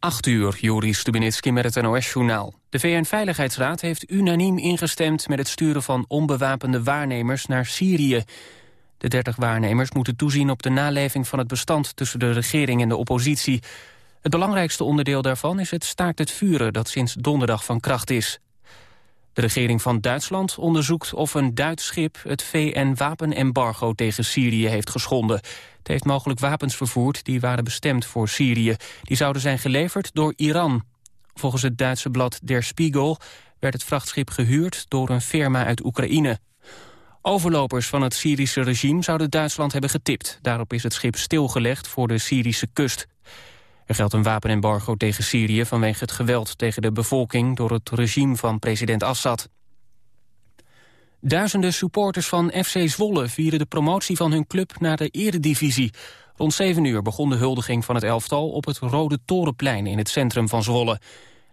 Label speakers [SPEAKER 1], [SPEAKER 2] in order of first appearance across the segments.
[SPEAKER 1] 8 uur, Juri Stubenitski met het NOS-journaal. De VN-veiligheidsraad heeft unaniem ingestemd met het sturen van onbewapende waarnemers naar Syrië. De 30 waarnemers moeten toezien op de naleving van het bestand tussen de regering en de oppositie. Het belangrijkste onderdeel daarvan is het staakt het vuren dat sinds donderdag van kracht is. De regering van Duitsland onderzoekt of een Duits schip het VN-wapenembargo tegen Syrië heeft geschonden. Het heeft mogelijk wapens vervoerd die waren bestemd voor Syrië. Die zouden zijn geleverd door Iran. Volgens het Duitse blad Der Spiegel werd het vrachtschip gehuurd door een firma uit Oekraïne. Overlopers van het Syrische regime zouden Duitsland hebben getipt. Daarop is het schip stilgelegd voor de Syrische kust. Er geldt een wapenembargo tegen Syrië vanwege het geweld tegen de bevolking door het regime van president Assad. Duizenden supporters van FC Zwolle vieren de promotie van hun club naar de eredivisie. Rond 7 uur begon de huldiging van het elftal op het Rode Torenplein in het centrum van Zwolle.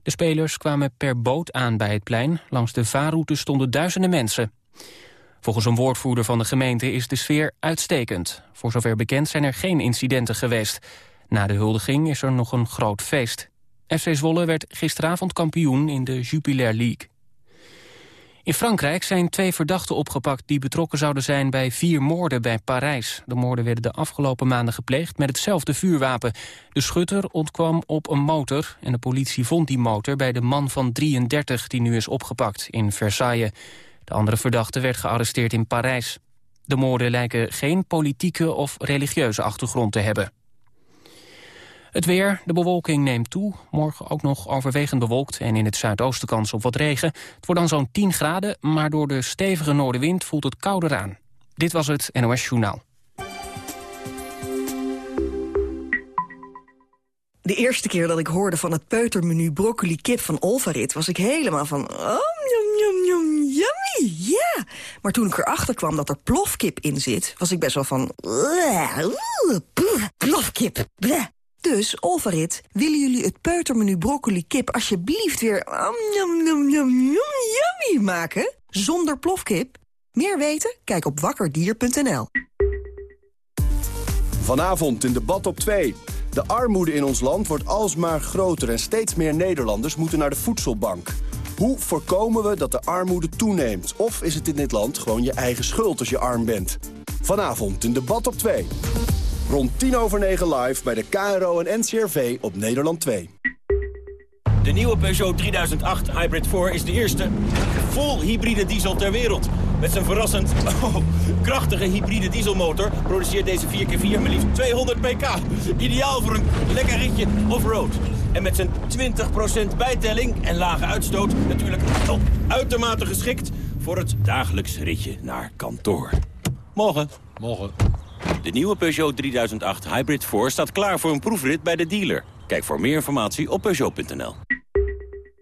[SPEAKER 1] De spelers kwamen per boot aan bij het plein. Langs de vaarroute stonden duizenden mensen. Volgens een woordvoerder van de gemeente is de sfeer uitstekend. Voor zover bekend zijn er geen incidenten geweest. Na de huldiging is er nog een groot feest. FC Zwolle werd gisteravond kampioen in de Jupiler League. In Frankrijk zijn twee verdachten opgepakt die betrokken zouden zijn bij vier moorden bij Parijs. De moorden werden de afgelopen maanden gepleegd met hetzelfde vuurwapen. De schutter ontkwam op een motor en de politie vond die motor bij de man van 33 die nu is opgepakt in Versailles. De andere verdachte werd gearresteerd in Parijs. De moorden lijken geen politieke of religieuze achtergrond te hebben. Het weer, de bewolking neemt toe. Morgen ook nog overwegend bewolkt en in het zuidoosten kans op wat regen. Het wordt dan zo'n 10 graden, maar door de stevige noordenwind voelt het kouder aan. Dit was het NOS Journaal.
[SPEAKER 2] De eerste keer dat ik hoorde van het peutermenu broccoli kip van Olvarit... was ik helemaal van... Yum, yum, yum, yummy, ja. Maar toen ik erachter kwam dat er plofkip in zit... was ik best wel van... Plofkip, bleh. Dus, Olvarit, willen jullie het peutermenu broccoli kip alsjeblieft weer yum, yum, yum, yummy maken? Zonder plofkip? Meer weten? Kijk op wakkerdier.nl.
[SPEAKER 3] Vanavond in debat op 2. De armoede in ons land wordt alsmaar groter en steeds meer Nederlanders moeten naar de voedselbank. Hoe voorkomen we dat de armoede toeneemt? Of is het in dit land gewoon je eigen schuld als je arm bent? Vanavond in debat op 2. Rond 10 over 9 live bij de KRO en NCRV op Nederland 2.
[SPEAKER 4] De nieuwe Peugeot 3008 Hybrid 4 is de eerste vol hybride diesel ter wereld. Met zijn verrassend oh, krachtige hybride dieselmotor produceert deze 4x4 maar liefst 200 pk. Ideaal voor een lekker ritje off-road. En met zijn 20% bijtelling en lage uitstoot natuurlijk oh, uitermate geschikt voor het dagelijks ritje naar kantoor. Morgen.
[SPEAKER 5] Morgen.
[SPEAKER 4] De nieuwe Peugeot 3008 Hybrid 4 staat klaar voor een proefrit bij de dealer. Kijk voor meer informatie op Peugeot.nl.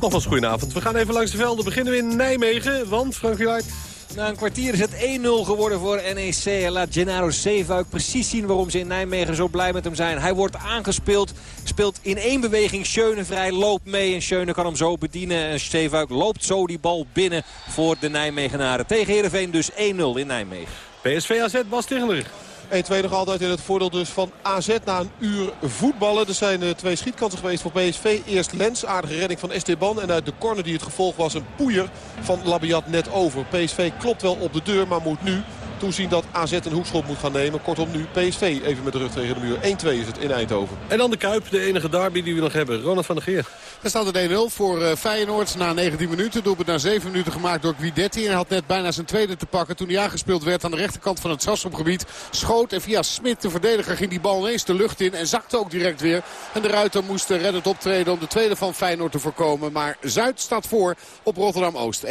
[SPEAKER 5] Nogmaals goedenavond. We gaan even langs de velden. Beginnen we in Nijmegen, want Frank Wieluid...
[SPEAKER 6] Na een kwartier is het 1-0 geworden voor NEC. En laat Gennaro Zeefuik precies zien waarom ze in Nijmegen zo blij met hem zijn. Hij wordt aangespeeld, speelt in één beweging. Schöne vrij, loopt mee en Schöne kan hem zo bedienen. En Zeefuik loopt zo die bal binnen voor de Nijmegenaren. Tegen Heerenveen dus 1-0 in Nijmegen.
[SPEAKER 5] PSV AZ, Bas Ticheler.
[SPEAKER 7] 1-2 nog altijd in het voordeel dus van AZ na een uur voetballen. Er zijn uh, twee schietkansen geweest voor PSV. Eerst Lens, aardige redding van Esteban. En uit de corner die het gevolg was een poeier van Labiat net over. PSV klopt wel op de deur, maar moet nu toezien dat AZ een hoekschop moet gaan nemen. Kortom nu PSV even met de rug tegen de muur. 1-2 is het in Eindhoven.
[SPEAKER 5] En dan de Kuip, de enige derby die we nog hebben. Ronald van der Geer.
[SPEAKER 8] Er staat een 1-0 voor uh, Feyenoord na 19 minuten. Doelpunt na 7 minuten gemaakt door Guidetti. En hij had net bijna zijn tweede te pakken toen hij aangespeeld werd aan de rechterkant van het Sasselgebied. Schoot en via Smit, de verdediger, ging die bal ineens de lucht in. En zakte ook direct weer. En de Ruiter moest reddend optreden om de tweede van Feyenoord te voorkomen. Maar Zuid staat voor op Rotterdam-Oost 1-0.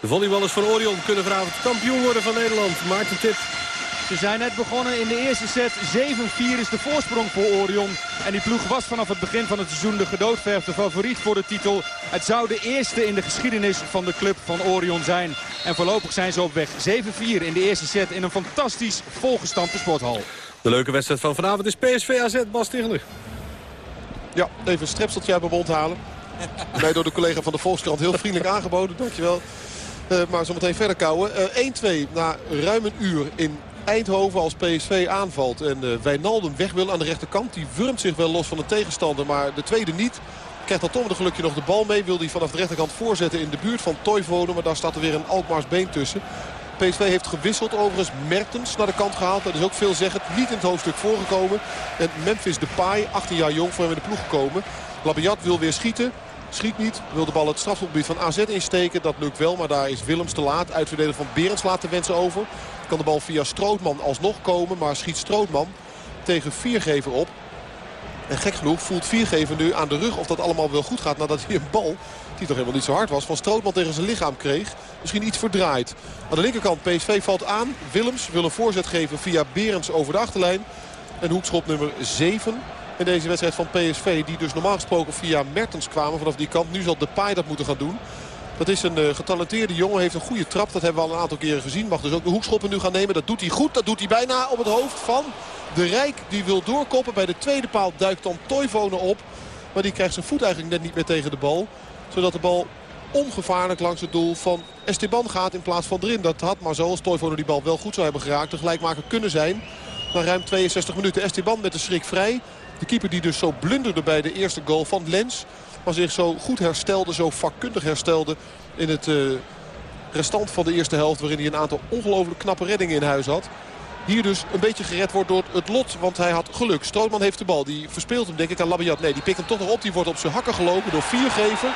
[SPEAKER 5] De volleyballers van Orion kunnen vanavond kampioen worden van Nederland. Maarten Tip.
[SPEAKER 9] Ze zijn net begonnen in de eerste set. 7-4 is de voorsprong voor Orion. En die ploeg was vanaf het begin van het seizoen de gedoodverfde favoriet voor de titel. Het zou de eerste in de geschiedenis van de club van Orion zijn. En voorlopig zijn ze op weg. 7-4 in de eerste set in een fantastisch volgestampte sporthal.
[SPEAKER 5] De leuke wedstrijd van vanavond is PSV AZ Bas Tichler.
[SPEAKER 7] Ja, even een strepseltje uit mijn mond halen. Mij door de collega van de Volkskrant heel vriendelijk aangeboden. Dankjewel. Uh, maar zometeen verder kouwen. Uh, 1-2 na ruim een uur in Eindhoven als PSV aanvalt. En uh, Wijnaldum weg wil aan de rechterkant. Die wurmt zich wel los van de tegenstander. Maar de tweede niet. Krijgt dan toch een gelukje nog de bal mee. Wil hij vanaf de rechterkant voorzetten in de buurt van Toivonen. Maar daar staat er weer een Alkmaars been tussen. PSV heeft gewisseld. Overigens Mertens naar de kant gehaald. Dat is ook veel zeggen. Niet in het hoofdstuk voorgekomen. En Memphis Depay, 18 jaar jong, voor hem in de ploeg gekomen. Labiat wil weer schieten. Schiet niet. Wil de bal het strafgebied van AZ insteken. Dat lukt wel, maar daar is Willems te laat. Uitverdelen van Berends laat de wensen over. Kan de bal via Strootman alsnog komen. Maar schiet Strootman tegen Viergever op. En gek genoeg voelt Viergever nu aan de rug of dat allemaal wel goed gaat. Nadat hij een bal, die toch helemaal niet zo hard was, van Strootman tegen zijn lichaam kreeg. Misschien iets verdraaid. Aan de linkerkant PSV valt aan. Willems wil een voorzet geven via Berends over de achterlijn. En hoekschop nummer 7 in deze wedstrijd van PSV. Die dus normaal gesproken via Mertens kwamen vanaf die kant. Nu zal Depay dat moeten gaan doen. Dat is een uh, getalenteerde jongen, heeft een goede trap. Dat hebben we al een aantal keren gezien. Mag dus ook de hoekschoppen nu gaan nemen. Dat doet hij goed. Dat doet hij bijna op het hoofd van de Rijk. Die wil doorkoppen. Bij de tweede paal duikt dan Toivonen op. Maar die krijgt zijn voet eigenlijk net niet meer tegen de bal. Zodat de bal ongevaarlijk langs het doel van Esteban gaat in plaats van erin. Dat had maar zoals Toivonen die bal wel goed zou hebben geraakt. De gelijkmaker kunnen zijn. Na ruim 62 minuten Esteban met de schrik vrij. De keeper die dus zo blunderde bij de eerste goal van Lens. Maar zich zo goed herstelde, zo vakkundig herstelde in het uh, restant van de eerste helft. Waarin hij een aantal ongelooflijk knappe reddingen in huis had. Hier dus een beetje gered wordt door het lot. Want hij had geluk. Strootman heeft de bal. Die verspeelt hem denk ik aan Labiat. Nee, die pikt hem toch nog op. Die wordt op zijn hakken gelopen door Viergever.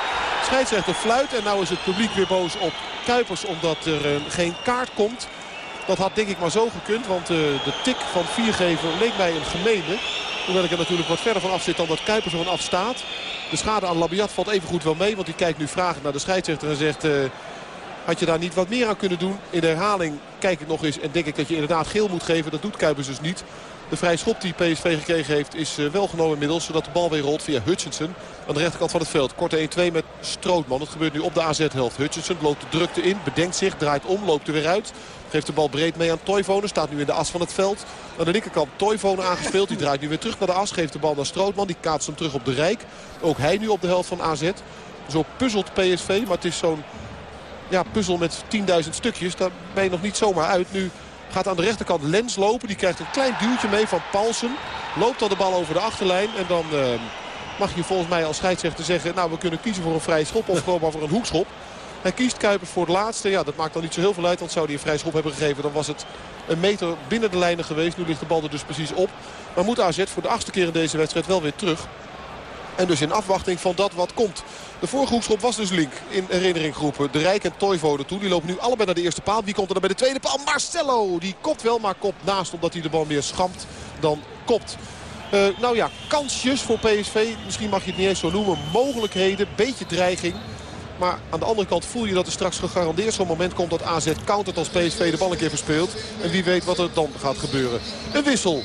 [SPEAKER 7] Scheidsrechter fluit. En nou is het publiek weer boos op Kuipers. Omdat er uh, geen kaart komt. Dat had denk ik maar zo gekund. Want uh, de tik van Viergever leek mij een gemeene. Hoewel ik er natuurlijk wat verder van af zit dan dat Kuipers er van af staat. De schade aan Labiat valt even goed wel mee. Want die kijkt nu vragen naar de scheidsrechter en zegt... Had je daar niet wat meer aan kunnen doen? In de herhaling kijk ik nog eens en denk ik dat je inderdaad geel moet geven. Dat doet Kuipers dus niet. De vrije schop die PSV gekregen heeft is uh, wel genomen inmiddels. Zodat de bal weer rolt via Hutchinson aan de rechterkant van het veld. Korte 1-2 met Strootman. Het gebeurt nu op de AZ-helft. Hutchinson loopt de drukte in, bedenkt zich, draait om, loopt er weer uit. Geeft de bal breed mee aan Toivonen. Staat nu in de as van het veld. Aan de linkerkant Toivonen aangespeeld. Die draait nu weer terug naar de as. Geeft de bal naar Strootman. Die kaatst hem terug op de Rijk. Ook hij nu op de helft van AZ. Zo puzzelt PSV. Maar het is zo'n ja, puzzel met 10.000 stukjes. Daar ben je nog niet zomaar uit. Nu gaat aan de rechterkant Lens lopen. Die krijgt een klein duwtje mee van Paulsen. Loopt dan de bal over de achterlijn. En dan uh, mag je volgens mij als scheidsrechter zeggen... nou, we kunnen kiezen voor een vrije schop of gewoon maar voor een hoekschop. Hij kiest Kuipers voor het laatste. Ja, dat maakt dan niet zo heel veel uit. Want zou hij een vrij schop hebben gegeven, dan was het een meter binnen de lijnen geweest. Nu ligt de bal er dus precies op. Maar moet AZ voor de achtste keer in deze wedstrijd wel weer terug. En dus in afwachting van dat wat komt. De vorige hoekschop was dus link in herinnering groepen. De Rijk en Toivonen toe. Die lopen nu allebei naar de eerste paal. Wie komt er dan bij de tweede paal? Marcelo. Die kopt wel, maar kopt naast omdat hij de bal meer schampt dan kopt. Uh, nou ja, kansjes voor PSV. Misschien mag je het niet eens zo noemen. Mogelijkheden, beetje dreiging. Maar aan de andere kant voel je dat er straks gegarandeerd zo'n moment komt dat AZ countert als PSV de bal een keer verspeelt. En wie weet wat er dan gaat gebeuren. Een wissel.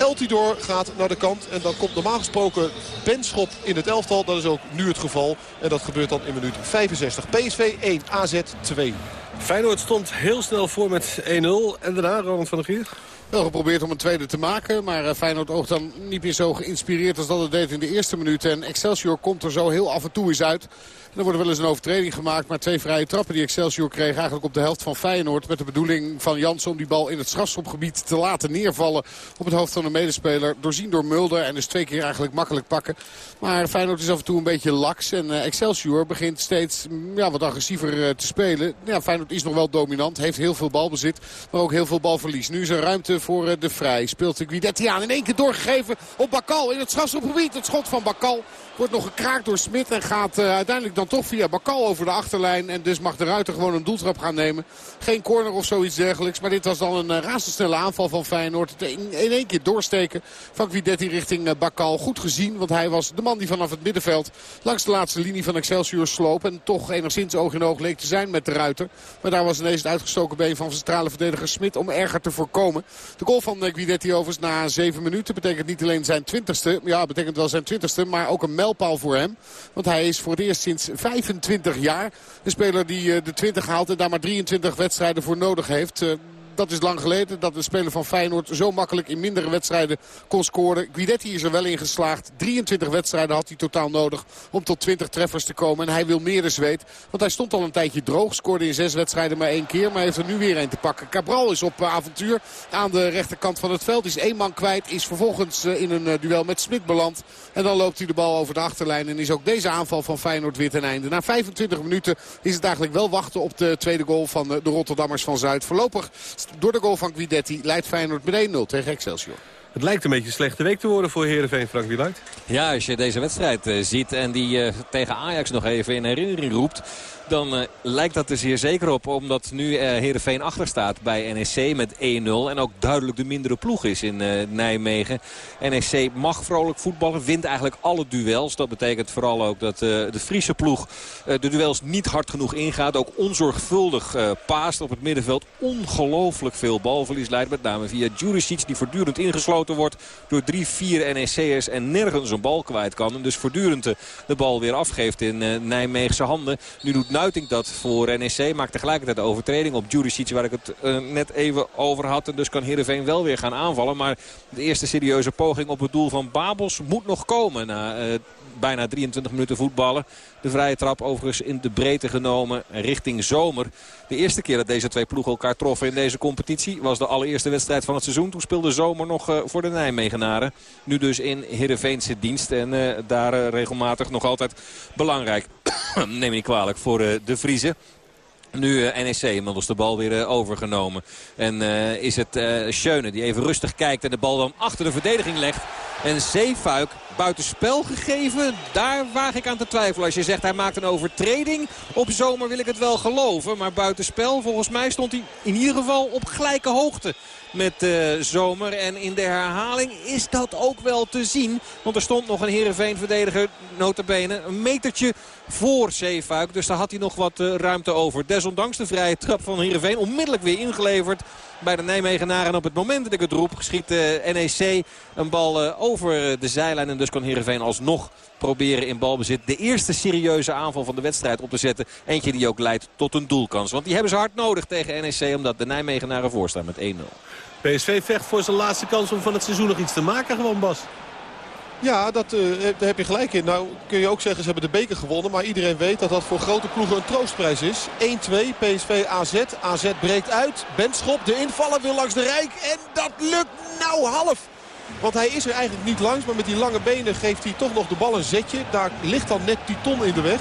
[SPEAKER 7] Eltidoor gaat naar de kant. En dan komt normaal gesproken Benschop in het elftal. Dat is ook nu het geval. En dat gebeurt dan in minuut 65. PSV 1, AZ 2.
[SPEAKER 5] Feyenoord stond heel snel voor met 1-0. En daarna Ronald van der Gier.
[SPEAKER 8] Wel geprobeerd om een tweede te maken. Maar eh, Feyenoord oogt dan niet meer zo geïnspireerd als dat het deed in de eerste minuten. En Excelsior komt er zo heel af en toe eens uit. En er wordt wel eens een overtreding gemaakt. Maar twee vrije trappen die Excelsior kreeg eigenlijk op de helft van Feyenoord. Met de bedoeling van Jans om die bal in het strafschopgebied te laten neervallen. Op het hoofd van een medespeler. Doorzien door Mulder. En dus twee keer eigenlijk makkelijk pakken. Maar Feyenoord is af en toe een beetje laks. En uh, Excelsior begint steeds mm, ja, wat agressiever uh, te spelen. Ja, Feyenoord is nog wel dominant. Heeft heel veel balbezit. Maar ook heel veel balverlies. Nu is er ruimte voor uh, de Vrij. Speelt de Guidetti aan. In één keer doorgegeven op Bakal in het strafschopgebied. Het schot van Bakal wordt nog gekraakt door Smit. En gaat uiteindelijk dan toch via Bakal over de achterlijn. En dus mag de Ruiter gewoon een doeltrap gaan nemen. Geen corner of zoiets dergelijks. Maar dit was dan een razendsnelle aanval van Feyenoord. In, in één keer doorsteken van Guidetti richting Bakal. Goed gezien, want hij was de man die vanaf het middenveld langs de laatste linie van Excelsior sloop. En toch enigszins oog in oog leek te zijn met de Ruiter. Maar daar was ineens het uitgestoken been van centrale verdediger Smit om erger te voorkomen. De goal van Guidetti overigens na 7 minuten betekent niet alleen zijn twintigste. Ja, betekent wel zijn twintigste, maar ook een mijlpaal voor hem. Want hij is voor het eerst sinds 25 jaar de speler die de 20 haalt en daar maar 23 wedstrijden voor nodig heeft dat is lang geleden dat de speler van Feyenoord zo makkelijk in mindere wedstrijden kon scoren. Guidetti is er wel in geslaagd. 23 wedstrijden had hij totaal nodig om tot 20 treffers te komen. En hij wil meer de zweet. Want hij stond al een tijdje droog. Scoorde in zes wedstrijden maar één keer. Maar heeft er nu weer één te pakken. Cabral is op eh, avontuur aan de rechterkant van het veld. Is één man kwijt. Is vervolgens eh, in een eh, duel met Smit beland. En dan loopt hij de bal over de achterlijn. En is ook deze aanval van Feyenoord weer ten einde. Na 25 minuten is het eigenlijk wel wachten op de tweede goal van de Rotterdammers van Zuid. Voorlopig door de goal van Guidetti leidt Feyenoord met 1-0 tegen Excelsior.
[SPEAKER 5] Het lijkt een beetje een slechte week te worden voor Heerenveen, Frank Wieluid.
[SPEAKER 6] Ja, als je deze wedstrijd uh, ziet en die uh, tegen Ajax nog even in herinnering roept dan uh, lijkt dat er zeer zeker op. Omdat nu uh, Heerenveen achter staat bij NEC met 1-0. En ook duidelijk de mindere ploeg is in uh, Nijmegen. NEC mag vrolijk voetballen. Wint eigenlijk alle duels. Dat betekent vooral ook dat de Friese ploeg de duels niet hard genoeg ingaat. Ook onzorgvuldig paast op het middenveld. Ongelooflijk veel balverlies leidt. Met name via Juricic die voortdurend ingesloten wordt door drie, vier NEC'ers. En nergens een bal kwijt kan. En dus voortdurend de bal weer afgeeft in Nijmeegse handen. Nu doet Nuiting dat voor NEC. Maakt tegelijkertijd de overtreding op Juricic waar ik het uh, net even over had. En dus kan Heerenveen wel weer gaan aanvallen. Maar de eerste serieuze poging op het doel van Babels moet nog komen. Uh, bijna 23 minuten voetballen. De vrije trap overigens in de breedte genomen richting zomer. De eerste keer dat deze twee ploegen elkaar troffen in deze competitie... was de allereerste wedstrijd van het seizoen. Toen speelde zomer nog uh, voor de Nijmegenaren. Nu dus in Heerenveense dienst. En uh, daar uh, regelmatig nog altijd belangrijk. Neem me niet kwalijk voor de Vriezen. Nu uh, NEC inmiddels de bal weer uh, overgenomen. En uh, is het Schöne die even rustig kijkt en de bal dan achter de verdediging legt. En Zeefuik buitenspel gegeven. Daar waag ik aan te twijfelen. Als je zegt hij maakt een overtreding op zomer wil ik het wel geloven. Maar buitenspel volgens mij stond hij in ieder geval op gelijke hoogte met uh, Zomer. En in de herhaling is dat ook wel te zien. Want er stond nog een Heerenveen-verdediger, notabene, een metertje voor Zeefuik. Dus daar had hij nog wat uh, ruimte over. Desondanks de vrije trap van Heerenveen onmiddellijk weer ingeleverd bij de Nijmegenaren. op het moment dat ik het roep schiet uh, NEC een bal over de zijlijn. En dus kan Heerenveen alsnog proberen in balbezit de eerste serieuze aanval van de wedstrijd op te zetten. Eentje die ook leidt tot een doelkans. Want die hebben ze hard nodig tegen NEC omdat de Nijmegenaren voorstaan met 1-0.
[SPEAKER 5] PSV vecht voor zijn laatste kans om van het seizoen nog iets te maken gewoon Bas.
[SPEAKER 7] Ja, dat, uh, daar heb je gelijk in. Nou kun je ook zeggen ze hebben de beker gewonnen. Maar iedereen weet dat dat voor grote ploegen een troostprijs is. 1-2 PSV AZ. AZ breekt uit. Benschop de invallen wil langs de Rijk. En dat lukt nou half. Want hij is er eigenlijk niet langs. Maar met die lange benen geeft hij toch nog de bal een zetje. Daar ligt dan net die ton in de weg.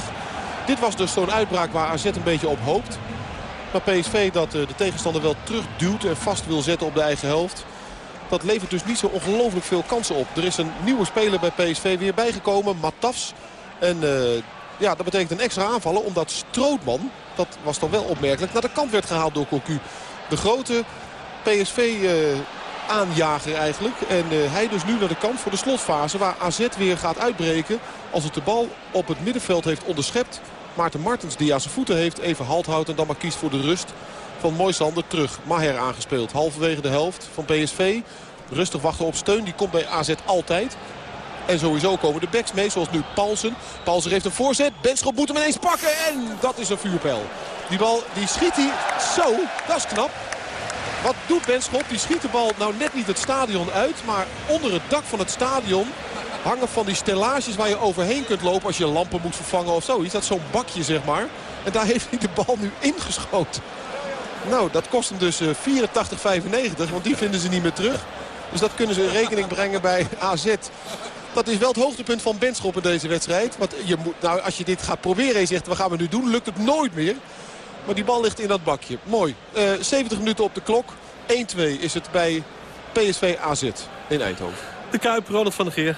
[SPEAKER 7] Dit was dus zo'n uitbraak waar AZ een beetje op hoopt. Maar PSV dat de tegenstander wel terugduwt en vast wil zetten op de eigen helft. Dat levert dus niet zo ongelooflijk veel kansen op. Er is een nieuwe speler bij PSV weer bijgekomen, Matafs. En uh, ja, dat betekent een extra aanvallen omdat Strootman, dat was toch wel opmerkelijk, naar de kant werd gehaald door Cocu. De grote PSV uh, aanjager eigenlijk. En uh, hij dus nu naar de kant voor de slotfase waar AZ weer gaat uitbreken. Als het de bal op het middenveld heeft onderschept. Maarten Martens die aan zijn voeten heeft even halt houdt en dan maar kiest voor de rust van Moisander terug. Maher aangespeeld. Halverwege de helft van PSV. Rustig wachten op steun. Die komt bij AZ altijd. En sowieso komen de backs mee, zoals nu Paulsen. Paulsen heeft een voorzet. Benschop moet hem ineens pakken. En dat is een vuurpijl. Die bal die schiet hij zo. Dat is knap. Wat doet Benschop? Die schiet de bal nou net niet het stadion uit. Maar onder het dak van het stadion hangen van die stellages waar je overheen kunt lopen als je lampen moet vervangen of zoiets. Dat is zo'n bakje zeg maar. En daar heeft hij de bal nu ingeschoten. Nou, dat kost hem dus 84,95. Want die vinden ze niet meer terug. Dus dat kunnen ze in rekening brengen bij AZ. Dat is wel het hoogtepunt van Benschop in deze wedstrijd. Want je moet, nou, als je dit gaat proberen en zegt, wat gaan we nu doen? Lukt het nooit meer. Maar die bal ligt in dat bakje. Mooi. Uh, 70 minuten op de klok. 1-2 is het bij PSV AZ in Eindhoven.
[SPEAKER 5] De Kuip, Ronald van der Geer.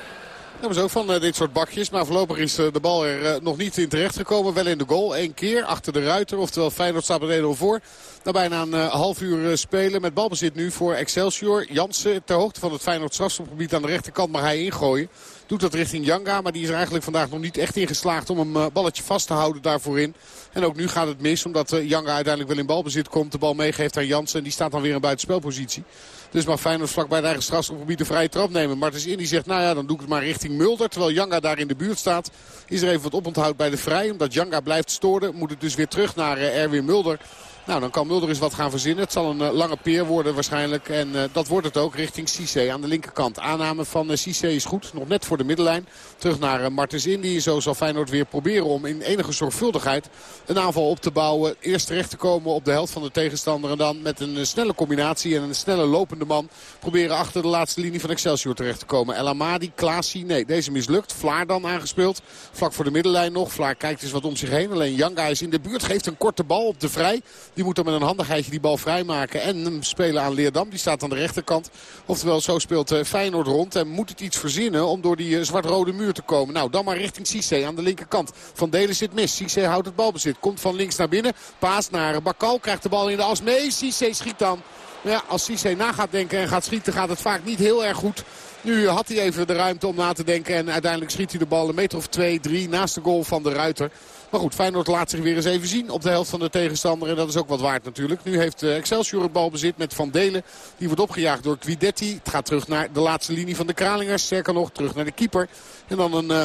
[SPEAKER 8] Hebben ze ook van dit soort bakjes. Maar voorlopig is de bal er nog niet in terecht gekomen. Wel in de goal. Eén keer achter de ruiter. Oftewel Feyenoord staat met 1-0 voor. Na bijna een half uur spelen met balbezit nu voor Excelsior. Jansen ter hoogte van het Feyenoord strafschopgebied aan de rechterkant mag hij ingooien. Doet dat richting Janga, maar die is er eigenlijk vandaag nog niet echt in geslaagd om een balletje vast te houden daarvoor in. En ook nu gaat het mis, omdat Janga uiteindelijk wel in balbezit komt. De bal meegeeft aan Jansen en die staat dan weer in buitenspelpositie. Dus mag Feyenoord vlak bij het eigen strafschopgebied de vrije trap nemen. Martens die zegt, nou ja, dan doe ik het maar richting Mulder. Terwijl Janga daar in de buurt staat. Is er even wat oponthoud bij de vrij. Omdat Janga blijft storen, moet het dus weer terug naar Erwin Mulder. Nou, dan kan Mulder eens wat gaan verzinnen. Het zal een uh, lange peer worden waarschijnlijk. En uh, dat wordt het ook richting Cissé aan de linkerkant. Aanname van uh, Cissé is goed. Nog net voor de middenlijn. Terug naar Martens Indy. Zo zal Feyenoord weer proberen om in enige zorgvuldigheid een aanval op te bouwen. Eerst terecht te komen op de helft van de tegenstander. En dan met een snelle combinatie en een snelle lopende man proberen achter de laatste linie van Excelsior terecht te komen. El Amadi, Klaasie, nee, deze mislukt. Vlaar dan aangespeeld. Vlak voor de middenlijn nog. Vlaar kijkt eens wat om zich heen. Alleen Janga is in de buurt. Geeft een korte bal op de vrij. Die moet dan met een handigheidje die bal vrijmaken. En hem spelen aan Leerdam. Die staat aan de rechterkant. Oftewel, zo speelt Feyenoord rond. En moet het iets verzinnen om door die zwart-rode muur te komen. Nou, dan maar richting Cissé aan de linkerkant. Van Delen zit mis. Cissé houdt het balbezit. Komt van links naar binnen. Paas naar Bakal. Krijgt de bal in de as mee. Cissé schiet dan. Ja, als Cissé na gaat denken en gaat schieten gaat het vaak niet heel erg goed. Nu had hij even de ruimte om na te denken. En uiteindelijk schiet hij de bal een meter of twee, drie naast de goal van de Ruiter. Maar goed, Feyenoord laat zich weer eens even zien op de helft van de tegenstander. En dat is ook wat waard natuurlijk. Nu heeft Excelsior het balbezit met Van Delen. Die wordt opgejaagd door Guidetti. Het gaat terug naar de laatste linie van de Kralingers. Sterker nog, terug naar de keeper. En dan een uh,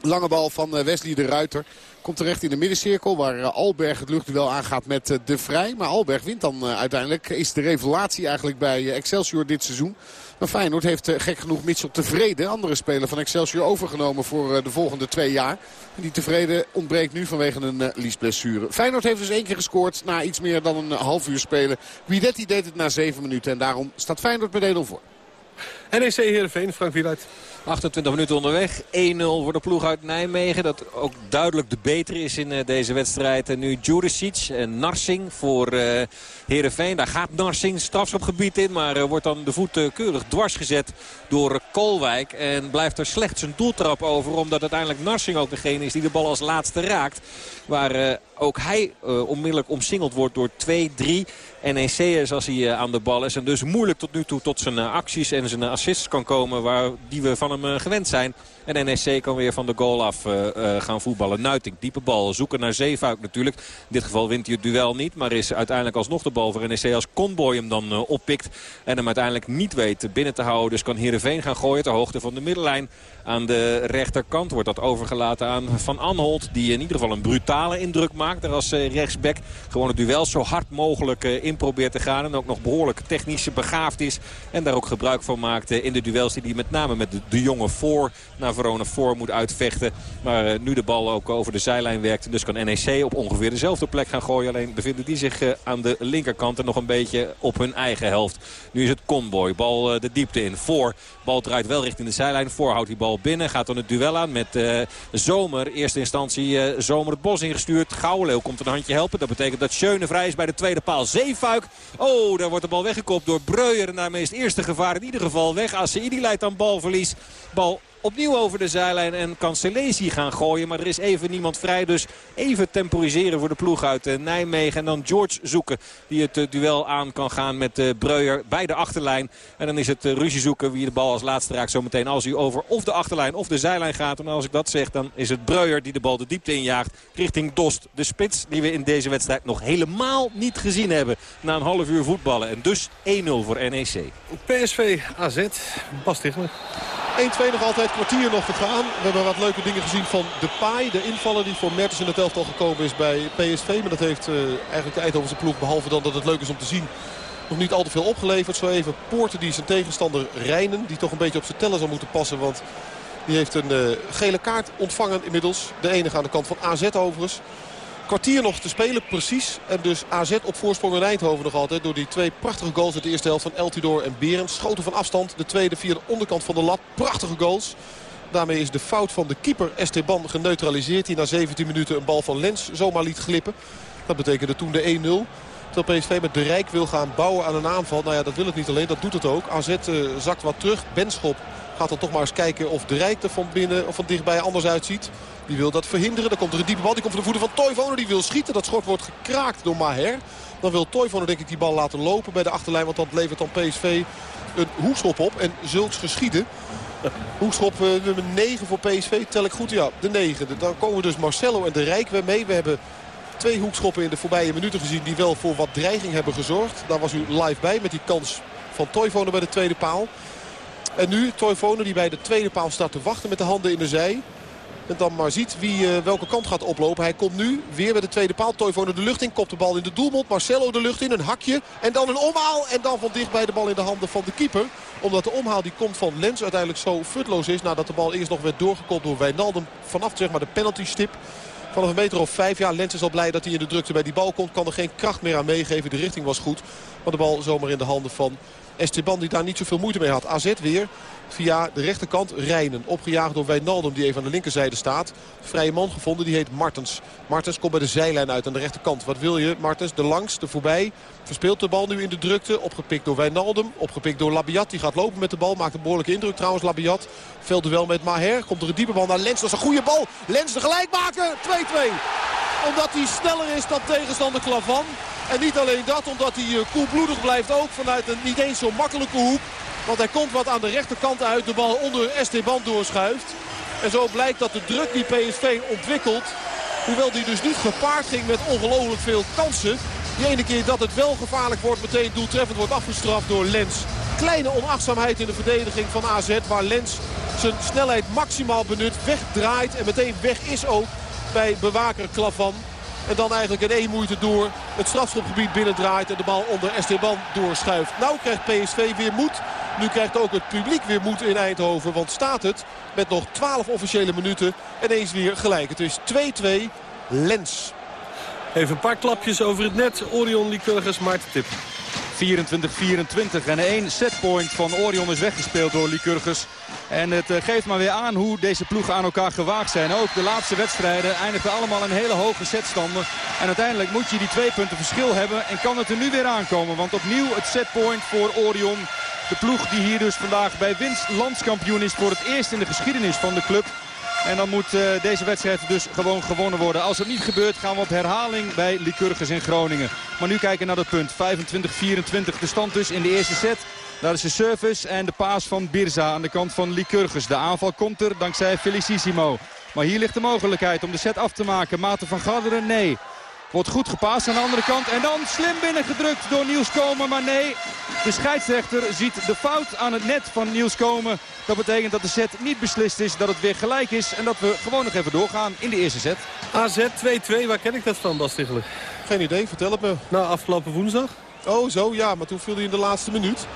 [SPEAKER 8] lange bal van Wesley de Ruiter. Komt terecht in de middencirkel waar Alberg het luchtduel aangaat met De Vrij. Maar Alberg wint dan uiteindelijk. Is de revelatie eigenlijk bij Excelsior dit seizoen. Maar Feyenoord heeft gek genoeg Mitchell tevreden. Andere speler van Excelsior overgenomen voor de volgende twee jaar. En die tevreden ontbreekt nu vanwege een uh, liesblessure. Feyenoord heeft dus één keer gescoord na iets meer dan een half uur spelen. Guidetti deed het na zeven minuten en daarom staat Feyenoord met 1-0 voor.
[SPEAKER 5] NEC Heerenveen, Frank Wieluid.
[SPEAKER 6] 28 minuten onderweg. 1-0 voor de ploeg uit Nijmegen. Dat ook duidelijk de betere is in uh, deze wedstrijd. En nu Juricic en Narsing voor uh, Heerenveen. Daar gaat Narsing strafschopgebied in. Maar uh, wordt dan de voet keurig dwars gezet door Kolwijk. En blijft er slechts een doeltrap over. Omdat uiteindelijk Narsing ook degene is die de bal als laatste raakt. Waar ook hij onmiddellijk omsingeld wordt door 2-3 NEC'ers als hij aan de bal is. En dus moeilijk tot nu toe tot zijn acties en zijn assists kan komen. Waar die we van hem gewend zijn. En NEC kan weer van de goal af uh, uh, gaan voetballen. Nuiting, diepe bal. Zoeken naar Zeefuik natuurlijk. In dit geval wint hij het duel niet. Maar is uiteindelijk alsnog de bal voor NEC als Conboy hem dan uh, oppikt. En hem uiteindelijk niet weet binnen te houden. Dus kan Heerenveen gaan gooien ter hoogte van de middenlijn. Aan de rechterkant wordt dat overgelaten aan Van Anholt. Die in ieder geval een brutale indruk maakt. Er als rechtsback gewoon het duel zo hard mogelijk in probeert te gaan. En ook nog behoorlijk technisch begaafd is. En daar ook gebruik van maakt in de duels die hij met name met de, de jonge voor naar Verona voor moet uitvechten. Maar uh, nu de bal ook over de zijlijn werkt. Dus kan NEC op ongeveer dezelfde plek gaan gooien. Alleen bevinden die zich uh, aan de linkerkant en nog een beetje op hun eigen helft. Nu is het Conboy. Bal uh, de diepte in. Voor. Bal draait wel richting de zijlijn. Voor houdt die bal binnen. Gaat dan het duel aan met Zomer. Eerste instantie Zomer het bos ingestuurd. Gouwleeuw komt een handje helpen. Dat betekent dat Schöne vrij is bij de tweede paal. Zeefuik. Oh, daar wordt de bal weggekopt door Breuer. En daarmee is eerste gevaar in ieder geval weg. Aceidi leidt aan balverlies. Bal opnieuw over de zijlijn en kan Selesi gaan gooien. Maar er is even niemand vrij. Dus even temporiseren voor de ploeg uit Nijmegen. En dan George zoeken die het duel aan kan gaan met Breuer bij de achterlijn. En dan is het ruzie zoeken wie de bal als laatste raakt zometeen. Als hij over of de achterlijn of de zijlijn gaat. En als ik dat zeg dan is het Breuer die de bal de diepte injaagt richting Dost. De spits die we in deze wedstrijd nog helemaal niet gezien hebben. Na een half uur voetballen. En dus 1-0 voor NEC.
[SPEAKER 5] PSV AZ. Bas Tichler.
[SPEAKER 7] 1-2 nog altijd, kwartier nog te gaan. We hebben wat leuke dingen gezien van Depay. De invaller die voor Mertens in het elftal gekomen is bij PSV. Maar dat heeft uh, eigenlijk de Eindhovense ploeg, behalve dan dat het leuk is om te zien... nog niet al te veel opgeleverd. Zo even Poorten die zijn tegenstander Rijnen. Die toch een beetje op zijn tellen zal moeten passen. Want die heeft een uh, gele kaart ontvangen inmiddels. De enige aan de kant van AZ overigens. Kwartier nog te spelen, precies. En dus AZ op voorsprong in Eindhoven nog altijd. Door die twee prachtige goals uit de eerste helft van Eltidoor en Berend. Schoten van afstand. De tweede via de onderkant van de lat. Prachtige goals. Daarmee is de fout van de keeper Esteban geneutraliseerd. Die na 17 minuten een bal van Lens zomaar liet glippen. Dat betekende toen de 1-0. Terwijl PSV met de Rijk wil gaan bouwen aan een aanval. Nou ja, dat wil het niet alleen. Dat doet het ook. AZ uh, zakt wat terug. Benschop Gaat dan toch maar eens kijken of de Rijk er van binnen of van dichtbij anders uitziet. Die wil dat verhinderen. Dan komt er een diepe bal. Die komt van de voeten van Toivonen. Die wil schieten. Dat schot wordt gekraakt door Maher. Dan wil Toivonen denk ik die bal laten lopen bij de achterlijn. Want dat levert dan PSV een hoekschop op. En zulks geschieden. Hoekschop uh, nummer 9 voor PSV. Tel ik goed? Ja, de 9. Dan komen dus Marcelo en de Rijk weer mee. We hebben twee hoekschoppen in de voorbije minuten gezien... die wel voor wat dreiging hebben gezorgd. Daar was u live bij met die kans van Toivonen bij de tweede paal. En nu Toivonen die bij de tweede paal staat te wachten met de handen in de zij. En dan maar ziet wie uh, welke kant gaat oplopen. Hij komt nu weer bij de tweede paal. Toivonen de lucht in. Kopt de bal in de doelmond. Marcelo de lucht in. Een hakje. En dan een omhaal. En dan van dichtbij de bal in de handen van de keeper. Omdat de omhaal die komt van Lens uiteindelijk zo futloos is. Nadat de bal eerst nog werd doorgekopt door Wijnaldum. Vanaf zeg maar de penalty stip. Vanaf een meter of vijf. Ja, Lens is al blij dat hij in de drukte bij die bal komt. Kan er geen kracht meer aan meegeven. De richting was goed. Maar de bal zomaar in de handen van Esteban die daar niet zoveel moeite mee had. AZ weer via de rechterkant Rijnen. Opgejaagd door Wijnaldum die even aan de linkerzijde staat. Vrije man gevonden, die heet Martens. Martens komt bij de zijlijn uit aan de rechterkant. Wat wil je? Martens de langs, de voorbij. Verspeelt de bal nu in de drukte. Opgepikt door Wijnaldum. Opgepikt door Labiat. Die gaat lopen met de bal. Maakt een behoorlijke indruk trouwens Labiat. Wel met Maher. Komt er een diepe bal naar Lens. Dat is een goede bal. Lens de gelijkmaker. 2-2. Omdat hij sneller is dan tegenstander Klavan. En niet alleen dat, omdat hij koelbloedig blijft ook vanuit een niet eens zo makkelijke hoek. Want hij komt wat aan de rechterkant uit. De bal onder Esteban doorschuift. En zo blijkt dat de druk die PSV ontwikkelt... hoewel die dus niet gepaard ging met ongelooflijk veel kansen... die ene keer dat het wel gevaarlijk wordt meteen doeltreffend wordt afgestraft door Lens. Kleine onachtzaamheid in de verdediging van AZ... waar Lens zijn snelheid maximaal benut, wegdraait en meteen weg is ook bij bewaker Klavan. En dan eigenlijk in één moeite door het strafschopgebied binnendraait en de bal onder Esteban doorschuift. Nou krijgt PSV weer moed. Nu krijgt ook het publiek weer moed in Eindhoven. Want staat het met nog 12 officiële minuten ineens weer gelijk. Het is 2-2 Lens.
[SPEAKER 5] Even een paar klapjes over het net. Orion Lycurgus, Maarten Tip.
[SPEAKER 9] 24-24 en één setpoint van Orion is weggespeeld door Lycurgus. En het eh, geeft maar weer aan hoe deze ploegen aan elkaar gewaagd zijn. Ook de laatste wedstrijden eindigden allemaal een hele hoge setstanden. En uiteindelijk moet je die twee punten verschil hebben. En kan het er nu weer aankomen. Want opnieuw het setpoint voor Orion. De ploeg die hier dus vandaag bij winst landskampioen is voor het eerst in de geschiedenis van de club. En dan moet uh, deze wedstrijd dus gewoon gewonnen worden. Als het niet gebeurt gaan we op herhaling bij Lycurgus in Groningen. Maar nu kijken naar dat punt. 25-24 de stand dus in de eerste set. Daar is de service en de paas van Birza aan de kant van Lycurgus. De aanval komt er dankzij Felicissimo. Maar hier ligt de mogelijkheid om de set af te maken. Maarten van Garderen, nee. Wordt goed gepaast aan de andere kant. En dan slim binnengedrukt door Niels Komen. Maar nee, de scheidsrechter ziet de fout aan het net van Niels Komen. Dat betekent dat de set niet beslist is. Dat het weer gelijk is. En dat we gewoon nog even doorgaan in de eerste set.
[SPEAKER 5] AZ 2-2, waar ken ik dat van, Bas Tichelen?
[SPEAKER 7] Geen idee, vertel het me.
[SPEAKER 5] Nou, afgelopen woensdag.
[SPEAKER 7] Oh, zo, ja. Maar toen viel hij in de laatste minuut.